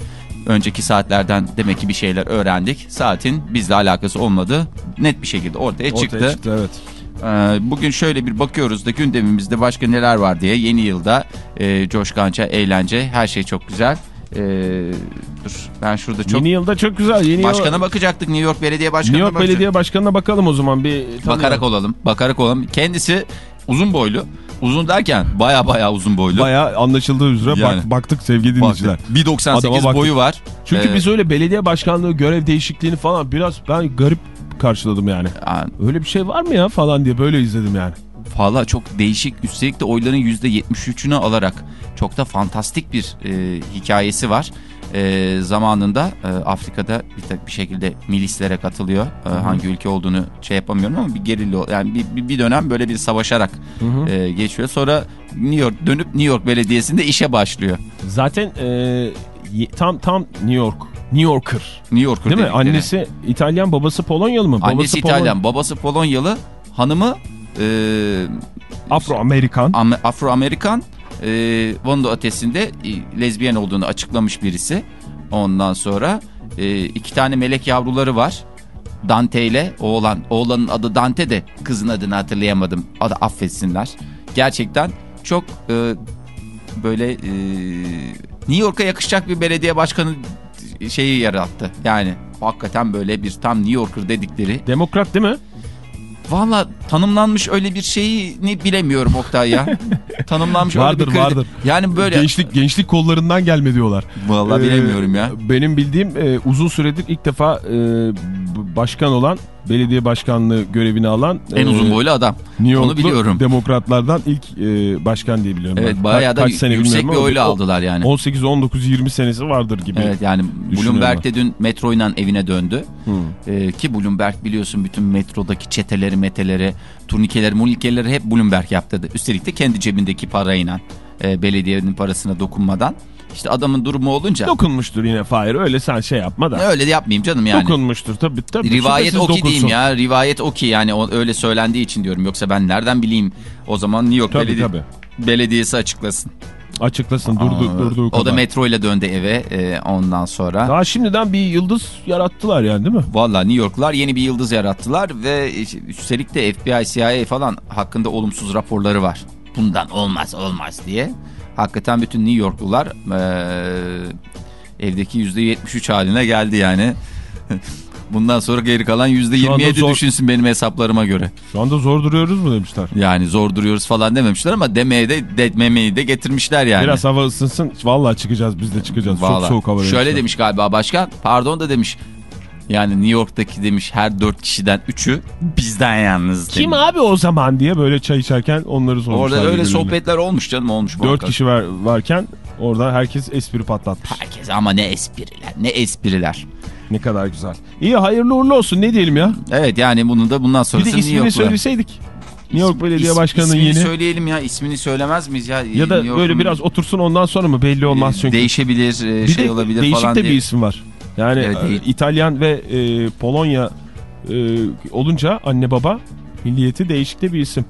Önceki saatlerden demek ki bir şeyler öğrendik. Saatin bizle alakası olmadığı net bir şekilde ortaya çıktı. Ortaya çıktı evet. Ee, Bugün şöyle bir bakıyoruz da gündemimizde başka neler var diye yeni yılda e, coşkanca, eğlence her şey çok güzel. Ee, dur ben şurada çok... Yeni yılda çok güzel. Yeni Başkana yıl... bakacaktık New York Belediye Başkanı'na New York. Belediye Başkanı'na bakalım o zaman bir. Bakarak olalım, bakarak olalım. Kendisi uzun boylu. Uzun derken baya baya uzun boylu. Bayağı anlaşıldığı üzere Yani. bak, baktık sevgili dinleyiciler. Baktık. 1.98 Adama baktık. boyu var. Çünkü Ee, biz öyle belediye başkanlığı görev değişikliğini falan biraz ben garip karşıladım yani. yani Öyle bir şey var mı ya falan diye böyle izledim yani. Valla çok değişik. Üstelik de oyların %73'ünü alarak çok da fantastik bir e, hikayesi var. E, zamanında e, Afrika'da bir, bir şekilde milislere katılıyor. E, hangi ülke olduğunu şey yapamıyorum ama bir gerilla yani bir, bir, dönem böyle bir savaşarak e, geçiyor. Sonra New York dönüp New York Belediyesi'nde işe başlıyor. Zaten e, tam tam New York. New Yorker. New Yorker Değil mi? Annesi İtalyan, babası Polonyalı mı? Annesi babası İtalyan, babası Polonyalı, hanımı Afro-Amerikan. Am- Afro-Amerikan e, Vondo ötesinde e, lezbiyen olduğunu açıklamış birisi. Ondan sonra e, iki tane melek yavruları var. Dante ile oğlan. Oğlanın adı Dante de kızın adını hatırlayamadım. Adı affetsinler. Gerçekten çok e, böyle e, New York'a yakışacak bir belediye başkanı şeyi yarattı. Yani hakikaten böyle bir tam New Yorker dedikleri Demokrat değil mi? Valla tanımlanmış öyle bir şeyini bilemiyorum Oktay ya. tanımlanmış öyle Vardır, bir kredi- vardır. Yani böyle Gençlik gençlik kollarından gelme diyorlar. Vallahi Ee, bilemiyorum ya. Benim bildiğim e, uzun süredir ilk defa e, başkan olan, belediye başkanlığı görevini alan En e, uzun boylu adam. New Yorklu Onu biliyorum. demokratlardan ilk e, başkan diye biliyorum. Evet ben. bayağı da Kaç sene yüksek bir oyla aldılar yani. 18 19 20 senesi vardır gibi. Evet yani Bloomberg de dün metroyla evine döndü. Ee, ki Bloomberg biliyorsun bütün metrodaki çeteleri, meteleri, turnikeleri, mulikeleri hep Bloomberg yaptı. Üstelik de kendi cebindeki parayla e, belediyenin parasına dokunmadan. İşte adamın durumu olunca Dokunmuştur yine Fahir. Öyle sen şey yapma da. öyle de yapmayayım canım yani. Dokunmuştur tabii tabii. Rivayet o ki diyeyim ya. Rivayet o ki yani o, öyle söylendiği için diyorum. Yoksa ben nereden bileyim o zaman New York Tabii, Belediye- tabii. Belediyesi açıklasın. Açıklasın durdu, Aa, durduğu o da metro ile döndü eve e, ondan sonra. Daha şimdiden bir yıldız yarattılar yani değil mi? Valla New Yorklular yeni bir yıldız yarattılar ve üstelik de FBI, CIA falan hakkında olumsuz raporları var. Bundan olmaz olmaz diye. Hakikaten bütün New Yorklular e, evdeki %73 haline geldi yani. Bundan sonra geri kalan Şu anda %27 zor- düşünsün benim hesaplarıma göre. Şu anda zor duruyoruz mu demişler. Yani zor duruyoruz falan dememişler ama demeye de demeyi de getirmişler yani. Biraz hava ısınsın. Vallahi çıkacağız biz de çıkacağız. Çok Vallahi. soğuk hava. Şöyle demişler. demiş galiba başkan. Pardon da demiş. Yani New York'taki demiş her dört kişiden üçü bizden yalnız Kim demiş. abi o zaman diye böyle çay içerken onları sormuşlar. Orada öyle birbirlerine. sohbetler olmuş canım olmuş. Dört kişi var, varken orada herkes espri patlatmış. Herkes ama ne espriler ne espriler. Ne kadar güzel. İyi hayırlı uğurlu olsun ne diyelim ya. Evet yani bunu da bundan Bir sonrası de New ismini York'la. söyleseydik. New York Belediye is- Başkanı'nın ismini yeni. söyleyelim ya ismini söylemez miyiz ya? Ya da böyle biraz otursun ondan sonra mı belli olmaz çünkü. Değişebilir e, bir şey de olabilir değişik falan de diye. bir isim var. Yani Evet, e, değil. İtalyan ve e, Polonya e, olunca anne baba milliyeti değişik de bir isim.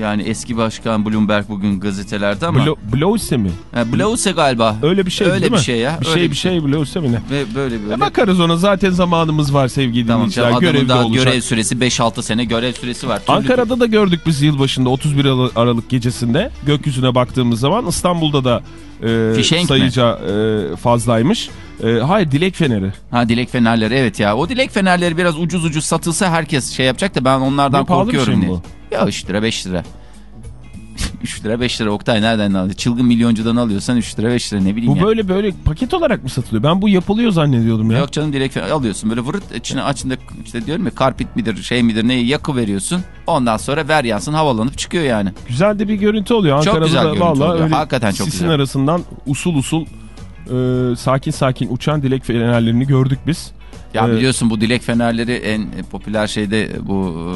Yani eski başkan Bloomberg bugün gazetelerde ama. Blo Blause mi? Ha, Blause galiba. Öyle bir şey Öyle değil bir mi? şey ya, Bir öyle şey bir bir şey Blause mi ne? Ve böyle böyle. E bakarız ona zaten zamanımız var sevgili Tamam dinleyiciler. canım adamın Görevde daha olacak. görev süresi 5-6 sene görev süresi var. Türlü- Ankara'da da gördük biz yılbaşında 31 Ar- Aralık gecesinde gökyüzüne baktığımız zaman İstanbul'da da e, Fişenk sayıca e, fazlaymış. E, hayır dilek feneri. Ha dilek fenerleri evet ya. O dilek fenerleri biraz ucuz ucuz satılsa herkes şey yapacak da ben onlardan Ne, pahalı bir korkuyorum şey mi diye. Ya 3 lira 5 lira. 3 lira 5 lira Oktay nereden alıyor? Çılgın milyoncudan alıyorsan 3 lira 5 lira ne bileyim Bu ya. böyle böyle paket olarak mı satılıyor? Ben bu yapılıyor zannediyordum ya. Yok canım fener alıyorsun böyle vırıt içine açında işte diyorum ya karpit midir şey midir neyi yakı veriyorsun. Ondan sonra ver yansın havalanıp çıkıyor yani. Güzel de bir görüntü oluyor. Çok Ankara'da güzel da görüntü vallahi oluyor. öyle Hakikaten çok güzel. arasından usul usul e, sakin sakin uçan dilek fenerlerini gördük biz. Ya Ee, biliyorsun bu dilek fenerleri en popüler şeyde bu e,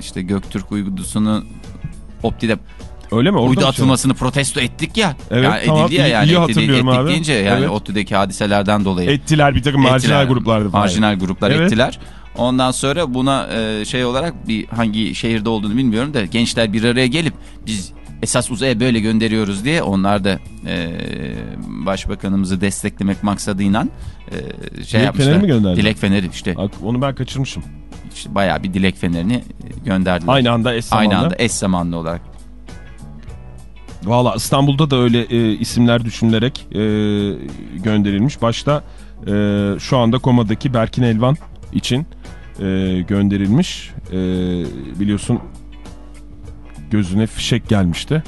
işte Göktürk uydusunu Opti'de Öyle mi? Orada uydu mı atılmasını protesto ettik ya. Evet, yani tamam. edildi ya yani. iyi hatırlıyorum ettik abi. deyince yani Evet. ODTÜ'deki hadiselerden dolayı. Ettiler bir takım marjinal Ettiler. gruplardı. falan. Marjinal gruplar Evet. ettiler. Ondan sonra buna e, şey olarak bir hangi şehirde olduğunu bilmiyorum da gençler bir araya gelip biz esas uzaya böyle gönderiyoruz diye onlar da e, başbakanımızı desteklemek maksadıyla e, şey Dilek yapmışlar. feneri mi gönderdiler? Dilek feneri işte, Onu ben kaçırmışım. işte bayağı bir dilek fenerini gönderdiler. Aynı anda eş zamanlı. Aynı anda eş zamanlı olarak. Valla İstanbul'da da öyle e, isimler düşünülerek e, gönderilmiş. Başta e, şu anda komadaki Berkin Elvan için e, gönderilmiş. E, biliyorsun gözüne fişek gelmişti.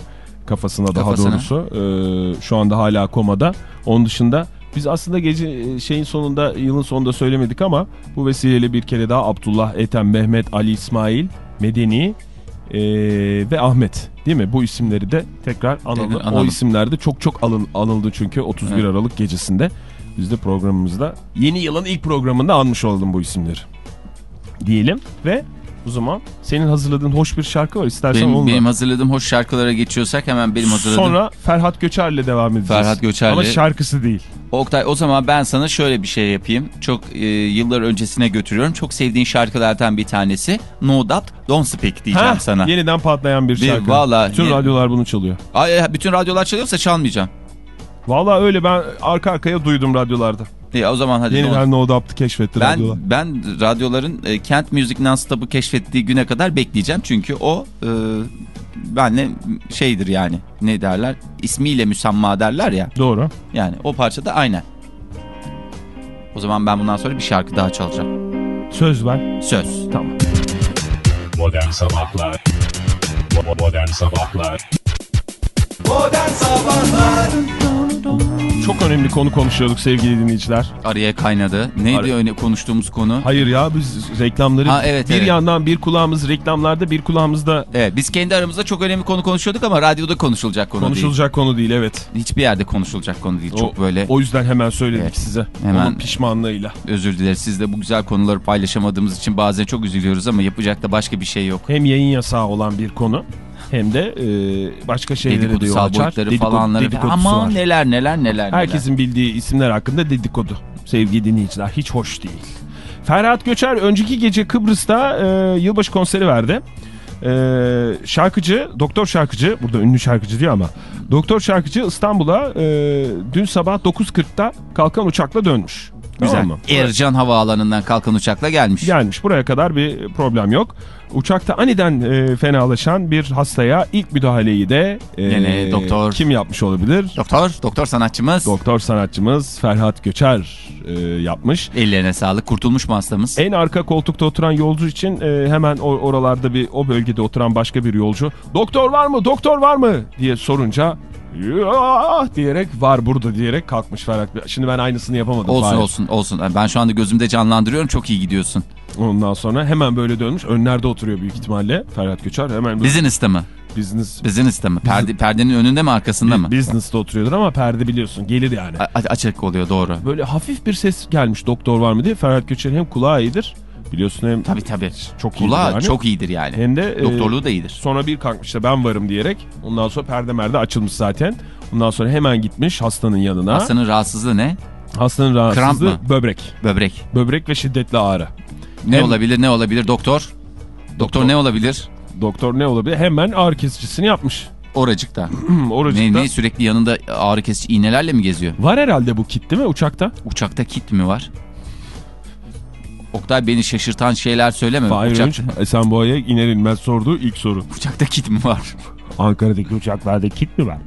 Kafasına daha Kafasına. doğrusu. E, şu anda hala komada. Onun dışında biz aslında gece e, şeyin sonunda yılın sonunda söylemedik ama bu vesileyle bir kere daha Abdullah, Ethem, Mehmet, Ali İsmail, Medeni e, ve Ahmet değil mi? Bu isimleri de tekrar analım. O analım. isimler de çok çok alın, anıldı çünkü 31 Evet. Aralık gecesinde. Biz de programımızda yeni yılın ilk programında almış oldum bu isimleri. Diyelim ve o zaman senin hazırladığın hoş bir şarkı var istersen Benim, onunla. benim hazırladığım hoş şarkılara geçiyorsak hemen benim hazırladığım. Sonra Ferhat Göçer'le devam edeceğiz. Ferhat Göçer'le. Ama şarkısı değil. Oktay o zaman ben sana şöyle bir şey yapayım. Çok e, yıllar öncesine götürüyorum. Çok sevdiğin şarkılardan bir tanesi. No Doubt Don't Speak diyeceğim Ha, sana. Yeniden patlayan bir Bir- şarkı. vallahi Bütün radyolar bunu çalıyor. Ay, e, bütün radyolar çalıyorsa çalmayacağım. Vallahi öyle ben arka arkaya duydum radyolarda. Ya o zaman hadi. Yeniden No Doubt'ı keşfetti radyolar. ben, ben radyoların e, Kent Music Non-Stop'u keşfettiği güne kadar bekleyeceğim. Çünkü o e, benle şeydir yani ne derler ismiyle müsamma derler ya. Doğru. Yani o parça da aynen. O zaman ben bundan sonra bir şarkı daha çalacağım. Söz ver. Söz. Tamam. Modern Sabahlar Modern Sabahlar Modern Sabahlar Çok önemli konu konuşuyorduk sevgili dinleyiciler. Araya kaynadı. Neydi Ara- öyle konuştuğumuz konu? Hayır ya biz reklamları Ha, evet, bir evet. yandan bir kulağımız reklamlarda bir kulağımızda Evet biz kendi aramızda çok önemli konu konuşuyorduk ama radyoda konuşulacak konu konuşulacak konu değil evet. değil. Hiçbir yerde konuşulacak konu değil. Çok o, böyle O yüzden hemen söyledik Evet. size. Hemen. Onun pişmanlığıyla. özür dileriz. Siz de bu güzel konuları paylaşamadığımız için bazen çok üzülüyoruz ama yapacak da başka bir şey yok. Hem yayın yasağı olan bir konu hem de e, başka şeylere de yol açar. Dedikodu- falanları. dedikodusu Ama var. neler neler neler. Herkesin bildiği isimler hakkında dedikodu. Sevgili dinleyiciler hiç hoş değil. Ferhat Göçer önceki gece Kıbrıs'ta e, yılbaşı konseri verdi. E, şarkıcı, doktor şarkıcı, burada ünlü şarkıcı diyor ama doktor şarkıcı İstanbul'a e, dün sabah 9.40'da kalkan uçakla dönmüş. Güzel. Tamam mı? Ercan Havaalanı'ndan kalkan uçakla gelmiş. Gelmiş buraya kadar bir problem yok. Uçakta aniden e, fenalaşan bir hastaya ilk müdahaleyi de e, Gene doktor. kim yapmış olabilir? Doktor, doktor sanatçımız. Doktor sanatçımız Ferhat Göçer e, yapmış. Ellerine sağlık. Kurtulmuş mu hastamız? En arka koltukta oturan yolcu için e, hemen o, oralarda bir o bölgede oturan başka bir yolcu doktor var mı doktor var mı diye sorunca Diyerek var burada diyerek kalkmış Ferhat. Şimdi ben aynısını yapamadım. olsun Fahir. olsun olsun. Ben şu anda gözümde canlandırıyorum. Çok iyi gidiyorsun. Ondan sonra hemen böyle dönmüş. Önlerde oturuyor büyük ihtimalle Ferhat Göçer. Hemen böyle Business'ta mı? business Business'ta mı? Perde, perdenin önünde mi arkasında mı? business'ta oturuyordur ama perde biliyorsun gelir yani. A- açık oluyor doğru. Böyle hafif bir ses gelmiş doktor var mı diye. Ferhat Göçer hem kulağı iyidir biliyorsun hem Tabii tabii. çok iyidir Kulağı yani. çok iyidir yani. Hem de e, Doktorluğu da iyidir. Sonra bir kalkmış işte ben varım diyerek. Ondan sonra perde merde açılmış zaten. Ondan sonra hemen gitmiş hastanın yanına. Hastanın rahatsızlığı ne? Hastanın rahatsızlığı böbrek. Böbrek. Böbrek ve şiddetli ağrı. Ne Hem- olabilir ne olabilir doktor? Doktor, Doktor. ne olabilir? Doktor ne olabilir? Hemen ağrı kesicisini yapmış. Oracıkta. Oracıkta. ne, ne sürekli yanında ağrı kesici iğnelerle mi geziyor? Var herhalde bu kit değil mi uçakta? Uçakta kit mi var? Oktay beni şaşırtan şeyler söyleme. Fahir Uçak- Önç Esenboğa'ya iner inmez sorduğu ilk soru. uçakta kit mi var? Ankara'daki uçaklarda kit mi var?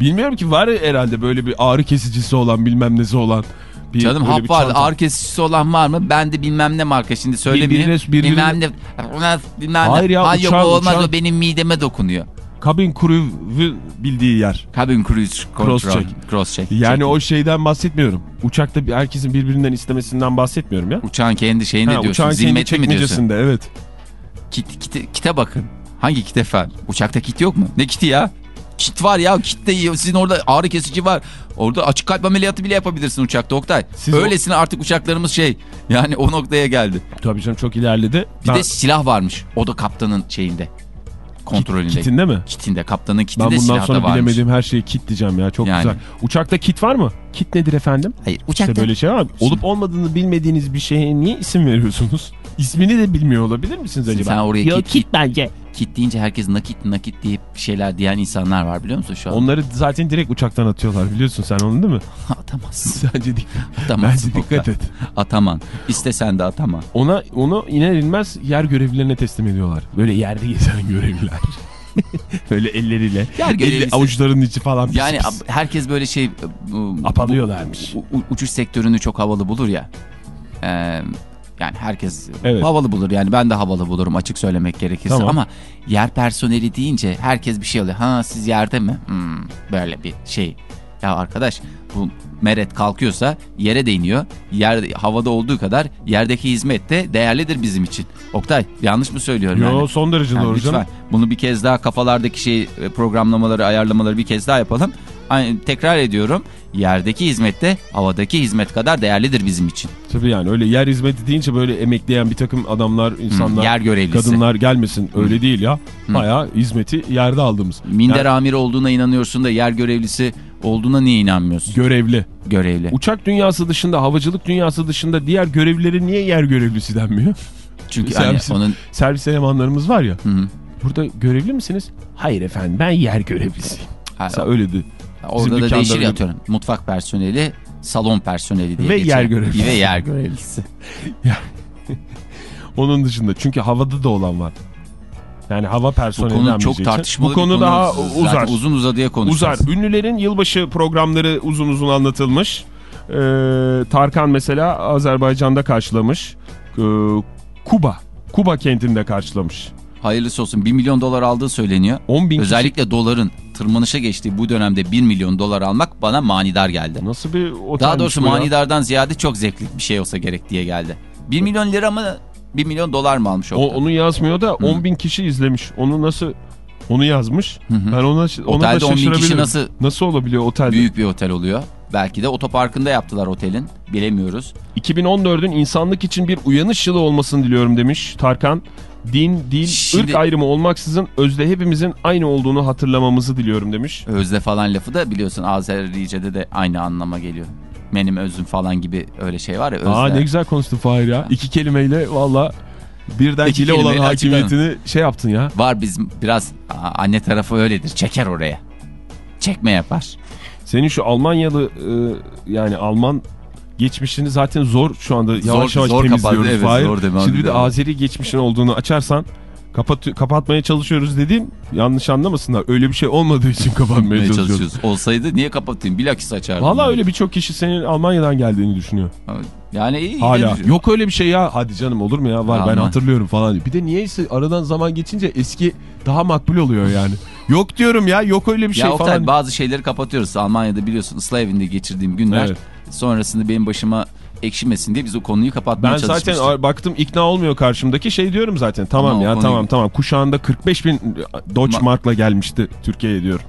Bilmiyorum ki var herhalde böyle bir ağrı kesicisi olan bilmem nesi olan. Bir, Canım hap bir çanta. Ağrı kesicisi olan var mı? Ben de bilmem ne marka şimdi söylemeyeyim. Birbirine- birbirine- Bilmem ne. Bilmem. Hayır ya, Hayır o olmaz uçağın- o benim mideme dokunuyor. Cabin crew'u bildiği yer. Cabin control. Cross check. Cross check. Yani Check. o şeyden bahsetmiyorum. Uçakta bir herkesin birbirinden istemesinden bahsetmiyorum ya. Uçağın kendi şeyini Ha, diyorsun. Zimmetli mi diyorsun? evet. Kit, kite, kite bakın. Hangi kit efendim? Uçakta kit yok mu? Ne kiti ya? Kit var ya kit de. Sizin orada ağrı kesici var. Orada açık kalp ameliyatı bile yapabilirsin uçakta Oktay. Siz o- Öylesine artık uçaklarımız şey yani o noktaya geldi. Tabii canım çok ilerledi. Bir Ben- de silah varmış. O da kaptanın şeyinde. Kontrolünde. kitinde mi? Kitinde. Kaptanın kitinde Ben bundan sonra varmış. bilemediğim her şeyi kit diyeceğim ya. Çok Yani. güzel. Uçakta kit var mı? Kit nedir efendim? Hayır uçakta. İşte böyle şey var? Olup olmadığını bilmediğiniz bir şeye niye isim veriyorsunuz? İsmini de bilmiyor olabilir misiniz acaba? Sen oraya Yok, kit- kit bence. Kit deyince herkes nakit nakit deyip bir şeyler diyen insanlar var biliyor musun şu an? Onları zaten direkt uçaktan atıyorlar biliyorsun sen onu değil mi? Atamazsın. Bence dikkat, Atamazsın. bence dikkat et. Ataman. İstesen de ataman. Ona onu iner inmez yer görevlilerine teslim ediyorlar. Böyle yerde gezen görevliler. Böyle elleriyle. Yer Elli avuçlarının içi falan pis Yani pis. ab- herkes böyle şey... Apalıyorlarmış. bu- uçuş sektörünü çok havalı bulur ya. Ee, yani herkes Evet. havalı bulur. Yani ben de havalı bulurum açık söylemek gerekirse. Tamam. Ama yer personeli deyince herkes bir şey oluyor. Ha siz yerde mi? Hmm, böyle bir şey. Ya arkadaş bu meret kalkıyorsa yere de iniyor. Yer, havada olduğu kadar yerdeki hizmet de değerlidir bizim için. Oktay yanlış mı söylüyorum? Yo yani? son derece Yani doğru lütfen canım. bunu bir kez daha kafalardaki şey e, programlamaları ayarlamaları bir kez daha yapalım. Tekrar ediyorum yerdeki hizmet de havadaki hizmet kadar değerlidir bizim için. Tabii yani öyle yer hizmeti deyince böyle emekleyen bir takım adamlar, insanlar, yer görevlisi. kadınlar gelmesin. Öyle değil ya. Bayağı hizmeti yerde aldığımız. Minder Yani amiri olduğuna inanıyorsun da yer görevlisi olduğuna niye inanmıyorsun? görevli. Görevli. Uçak dünyası dışında, havacılık dünyası dışında diğer görevlileri niye yer görevlisi denmiyor? Çünkü hani bizim onun servis elemanlarımız var ya. Hı hı. Burada görevli misiniz? Hayır efendim ben yer görevlisiyim. ha, öyle de. Orada da değişir atıyorum. Mutfak personeli, salon personeli diye Ve geçer. yer görevlisi. Ve yer görevlisi. Onun dışında çünkü havada da olan var. Yani hava Bu personeli konu çok için. tartışmalı Bu konu konu. daha uzar. uzun uzadıya Uzar. konuşacağız. Ünlülerin yılbaşı programları uzun uzun anlatılmış. Ee, Tarkan mesela Azerbaycan'da karşılamış. Ee, Kuba. Kuba kentinde karşılamış. Hayırlısı olsun 1 milyon dolar aldığı söyleniyor. 10 bin kişi- Özellikle doların tırmanışa geçtiği bu dönemde 1 milyon dolar almak bana manidar geldi. Nasıl bir otel? Daha doğrusu manidardan ziyade çok zevkli bir şey olsa gerek diye geldi. 1 milyon lira mı 1 milyon dolar mı almış O, Oktay? onu yazmıyor da 10 bin kişi izlemiş. Onu nasıl onu yazmış. hı. Ben ona, ona Otelde da 10 bin kişi nasıl Nasıl olabiliyor otelde? büyük bir otel oluyor? Belki de otoparkında yaptılar otelin. Bilemiyoruz. 2014'ün insanlık için bir uyanış yılı olmasını diliyorum demiş Tarkan. Din, dil, Şimdi- ırk ayrımı olmaksızın özde hepimizin aynı olduğunu hatırlamamızı diliyorum demiş. Özde falan lafı da biliyorsun Azerice'de de aynı anlama geliyor. Benim özüm falan gibi öyle şey var ya özde. Aa ne güzel konuştun Fahir ya. İki kelimeyle valla birden dile olan hakimiyetini şey yaptın ya. Var biz biraz anne tarafı öyledir. Çeker oraya. Çekme yapar. Senin şu Almanyalı e, yani Alman geçmişini zaten zor şu anda yavaş Zor- yavaş zor temizliyoruz kapattı, evet, zor Şimdi bir de. Azeri geçmişin olduğunu açarsan kapat, kapatmaya çalışıyoruz dediğim yanlış anlamasınlar. Öyle bir şey olmadığı için kapatmaya çalışıyoruz. çalışıyoruz. Olsaydı niye kapatayım? Bilakis açardım. Valla öyle birçok kişi senin Almanya'dan geldiğini düşünüyor. Yani iyi. Hala. Yok öyle bir şey ya. Hadi canım olur mu ya? Var ben Alman. hatırlıyorum falan. Bir de niyeyse aradan zaman geçince eski daha makbul oluyor yani. yok diyorum ya. Yok öyle bir şey ya Oktay falan. bazı şeyleri kapatıyoruz. Almanya'da biliyorsun ıslah evinde geçirdiğim günler. Evet. Sonrasında benim başıma ekşimesin diye biz o konuyu kapatmaya Ben zaten çalışmıştık. a- baktım ikna olmuyor karşımdaki şey diyorum zaten. Tamam Ama ya konuyu- tamam tamam. Kuşağında 45 bin Deutsche Ma- Mark'la gelmişti Türkiye'ye diyorum.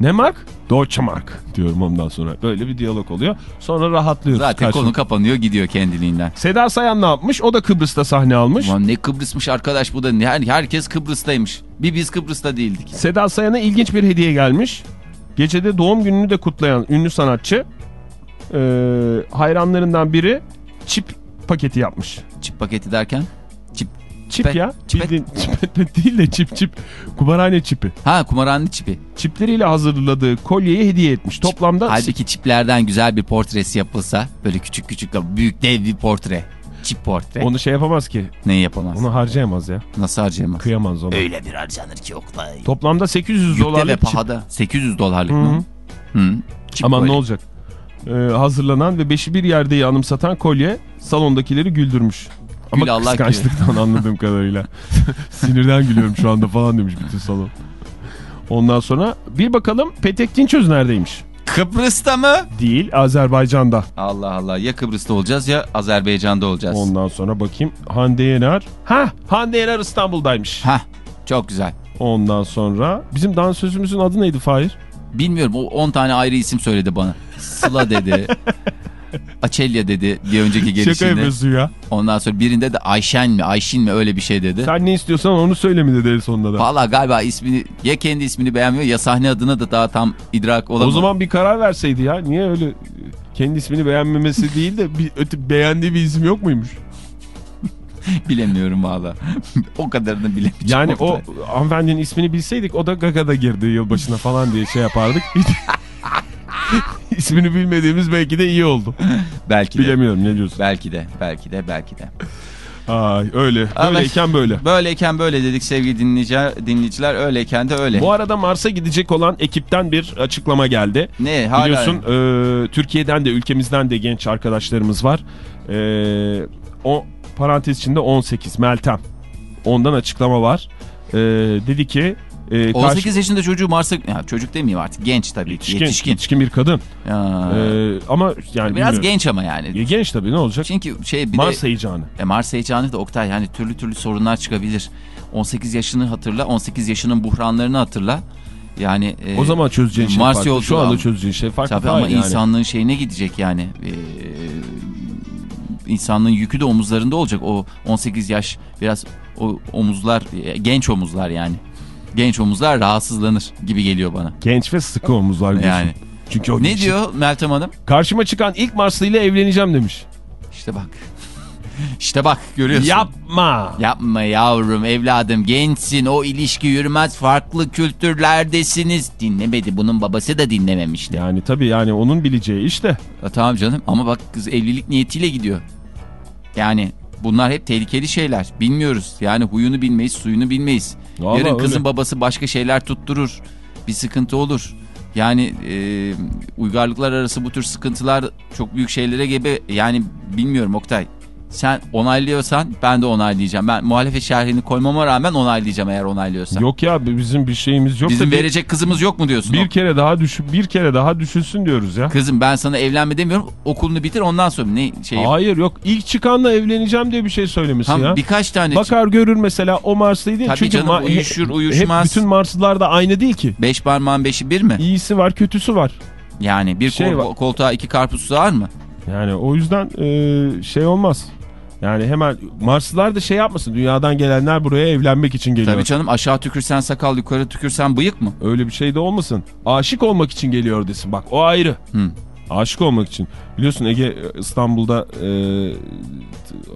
Ne mark? Deutsche Mark diyorum ondan sonra. Böyle bir diyalog oluyor. Sonra rahatlıyoruz. Zaten karşılıklı. konu kapanıyor gidiyor kendiliğinden. Seda Sayan ne yapmış? O da Kıbrıs'ta sahne almış. Ulan ne Kıbrıs'mış arkadaş bu da. Her, herkes Kıbrıs'taymış. Bir biz Kıbrıs'ta değildik. Seda Sayan'a ilginç bir hediye gelmiş. Gecede doğum gününü de kutlayan ünlü sanatçı e, hayranlarından biri çip paketi yapmış. Çip paketi derken? Çip. Çip ya. Bildiğin çipet değil de çip çip. Kumarhane çipi. Ha kumarhane çipi. Çipleriyle hazırladığı kolyeyi hediye etmiş. Toplamda Halbuki çiplerden güzel bir portresi yapılsa böyle küçük küçük büyük dev bir portre. Çip portre. onu şey yapamaz ki. Neyi yapamaz? Onu harcayamaz ya. Nasıl harcayamaz? Kıyamaz ona. Öyle bir harcanır ki Oktay. Toplamda 800 Yükte ve dolarlık çip. pahada. 800 dolarlık Hı mı? Hı. Çip Aman kolye. ne olacak? Ee, hazırlanan ve beşi bir yerdeyi anımsatan kolye salondakileri güldürmüş. Ama Gül Allah kıskançlıktan anladığım kadarıyla. Sinirden gülüyorum şu anda falan demiş bütün salon. Ondan sonra bir bakalım Petek Dinçöz neredeymiş? Kıbrıs'ta mı? Değil Azerbaycan'da. Allah Allah ya Kıbrıs'ta olacağız ya Azerbaycan'da olacağız. Ondan sonra bakayım Hande Yener. Ha Hande Yener İstanbul'daymış. Hah çok güzel. Ondan sonra bizim dansözümüzün adı neydi Fahir? Bilmiyorum o 10 tane ayrı isim söyledi bana. Sıla dedi. Açelya dedi bir önceki Şaka gelişinde. yapıyorsun ya. Ondan sonra birinde de Ayşen mi Ayşin mi öyle bir şey dedi. Sen ne istiyorsan onu söyle mi dedi en sonunda da. Valla galiba ismini ya kendi ismini beğenmiyor ya sahne adına da daha tam idrak olamıyor. O zaman bir karar verseydi ya. Niye öyle kendi ismini beğenmemesi değil de bir öte beğendiği bir isim yok muymuş? bilemiyorum valla. o kadarını bilemeyeceğim. Yani o hanımefendinin ismini bilseydik o da Gaga'da girdi yılbaşına falan diye şey yapardık. İsmini bilmediğimiz belki de iyi oldu. belki de. Bilemiyorum ne diyorsun? Belki de, belki de, belki de. Ay öyle. Ama- Öyleyken böyle. Böyleyken böyle dedik sevgili dinleyiciler, dinleyiciler öyleyken de öyle. Bu arada Mars'a gidecek olan ekipten bir açıklama geldi. ne hala Biliyorsun e, Türkiye'den de ülkemizden de genç arkadaşlarımız var. E, o parantez içinde 18 Meltem. Ondan açıklama var. E, dedi ki e, 18 yaşında çocuğu Mars'a ya çocuk demeyeyim artık genç tabii ki yetişkin, yetişkin. yetişkin bir kadın. Ya, E, ama yani biraz bilmiyorum. genç ama yani. Ya genç tabii ne olacak? Çünkü şey bir Mars de heyecanı. e, Mars heyecanı da Oktay yani türlü türlü sorunlar çıkabilir. 18 yaşını hatırla, 18 yaşının buhranlarını hatırla. Yani e, O zaman çözeceğin şey Mars farklı. Şu anda ama- çözeceğin şey farklı. Tabii ama yani. insanlığın şeyine gidecek yani. Ee, insanlığın yükü de omuzlarında olacak. O 18 yaş biraz o omuzlar e, genç omuzlar yani. Genç omuzlar rahatsızlanır gibi geliyor bana. Genç ve sıkı omuzlar diyorsun. Yani. Çünkü o Ne için- diyor Meltem Hanım? Karşıma çıkan ilk Marslı ile evleneceğim demiş. İşte bak. İşte bak görüyorsun. Yapma. Yapma yavrum evladım gençsin o ilişki yürümez farklı kültürlerdesiniz. Dinlemedi bunun babası da dinlememişti. Yani tabii yani onun bileceği işte. Ya tamam canım ama bak kız evlilik niyetiyle gidiyor. Yani bunlar hep tehlikeli şeyler. Bilmiyoruz. Yani huyunu bilmeyiz, suyunu bilmeyiz. Vallahi Yarın kızın öyle. babası başka şeyler tutturur. Bir sıkıntı olur. Yani e, uygarlıklar arası bu tür sıkıntılar çok büyük şeylere gebe. Yani bilmiyorum Oktay. Sen onaylıyorsan ben de onaylayacağım. Ben muhalefet şerhini koymama rağmen onaylayacağım eğer onaylıyorsan. Yok ya bizim bir şeyimiz yok. Bizim da bir, verecek kızımız yok mu diyorsun? bir kere daha düşün bir kere daha düşünsün diyoruz ya. Kızım ben sana evlenme demiyorum. Okulunu bitir ondan sonra ne şey Hayır yok ilk çıkanla evleneceğim diye bir şey söylemişsin Tam ya. birkaç tane Bakar görür mesela o Marslıyı değil. Tabii Çünkü canım, uyuşur, uyuşmaz. Hep bütün Marslılar da aynı değil ki. beş parmağın beşi bir mi? İyisi var kötüsü var. Yani bir Şey kol- var. koltuğa iki karpuz sığar mı? Yani o yüzden e, şey olmaz. Yani hemen Marslılar da şey yapmasın. Dünyadan gelenler buraya evlenmek için geliyor. Tabii canım aşağı tükürsen sakal yukarı tükürsen bıyık mı? Öyle bir şey de olmasın. Aşık olmak için geliyor desin. Bak o ayrı. Hı. Aşık olmak için. Biliyorsun Ege İstanbul'da e,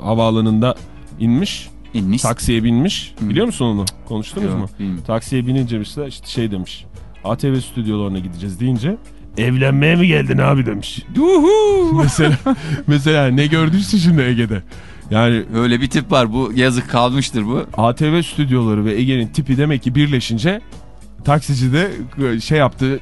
havaalanında inmiş. İnmiş. Taksiye binmiş. Hı. Biliyor musun onu? Konuştunuz Yok, mu? bilmiyorum. Taksiye binince işte şey demiş. ATV stüdyolarına gideceğiz deyince evlenmeye mi geldin abi demiş. mesela mesela ne gördüyse şimdi Ege'de. Yani Öyle bir tip var bu yazık kalmıştır bu. ATV stüdyoları ve Ege'nin tipi demek ki birleşince taksici de şey yaptı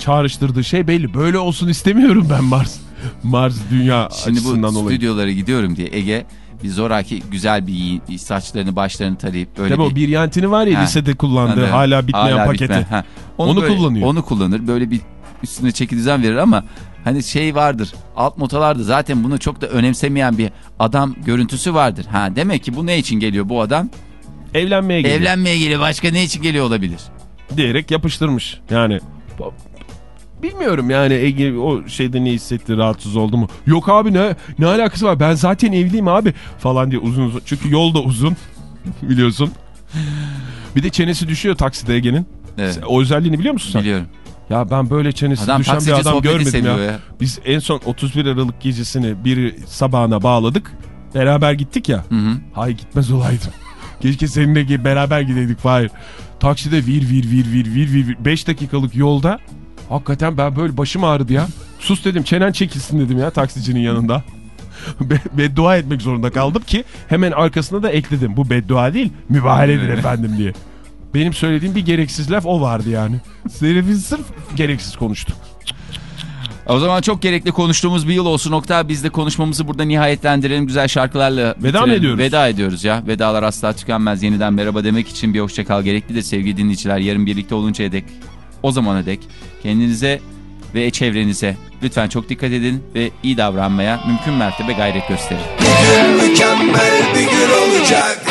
çağrıştırdığı şey belli. Böyle olsun istemiyorum ben Mars. Mars dünya Şimdi açısından bu dolayı. stüdyolara gidiyorum diye Ege bir zoraki güzel bir saçlarını başlarını tarayıp böyle Tabii o bir yantini var ya Ha. lisede kullandığı Hadi. hala bitmeyen Hala paketi. bitmeyen, ha. Onu böyle- kullanıyor. Onu kullanır. Böyle bir üstüne çeki düzen verir ama hani şey vardır. Alt motolarda zaten bunu çok da önemsemeyen bir adam görüntüsü vardır. Ha demek ki bu ne için geliyor bu adam? Evlenmeye geliyor Evlenmeye geliyor. Başka ne için geliyor olabilir? diyerek yapıştırmış. Yani bilmiyorum yani Ege o şeyde ne hissetti rahatsız oldu mu? Yok abi ne ne alakası var ben zaten evliyim abi falan diye uzun uzun. Çünkü yol da uzun biliyorsun. Bir de çenesi düşüyor takside Ege'nin. Evet. O özelliğini biliyor musun sen? Biliyorum. Ya ben böyle çenesi Adam düşen bir adam görmedim ya. ya. Biz en son 31 Aralık gecesini bir sabahına bağladık. Beraber gittik ya. Hı hı. Hay gitmez olaydım. Keşke seninle beraber gideydik Fahir. Takside vir vir vir vir vir vir vir. 5 dakikalık yolda. Hakikaten ben böyle başım ağrıdı ya. Sus dedim çenen çekilsin dedim ya taksicinin yanında. Be beddua etmek zorunda kaldım ki hemen arkasına da ekledim. Bu beddua değil mübahaledir efendim diye. Benim söylediğim bir gereksiz laf o vardı yani. Serifin sırf gereksiz konuştu. O zaman çok gerekli konuştuğumuz bir yıl olsun Oktay. Biz de konuşmamızı burada nihayetlendirelim. Güzel şarkılarla mı bitirelim. ediyoruz? Veda ediyoruz ya. Vedalar asla tükenmez. Yeniden merhaba demek için bir hoşçakal gereklidir sevgili dinleyiciler. Yarın birlikte oluncaya dek, o zamana dek kendinize ve çevrenize lütfen çok dikkat edin ve iyi davranmaya mümkün mertebe gayret gösterin. Mükemmel bir gün olacak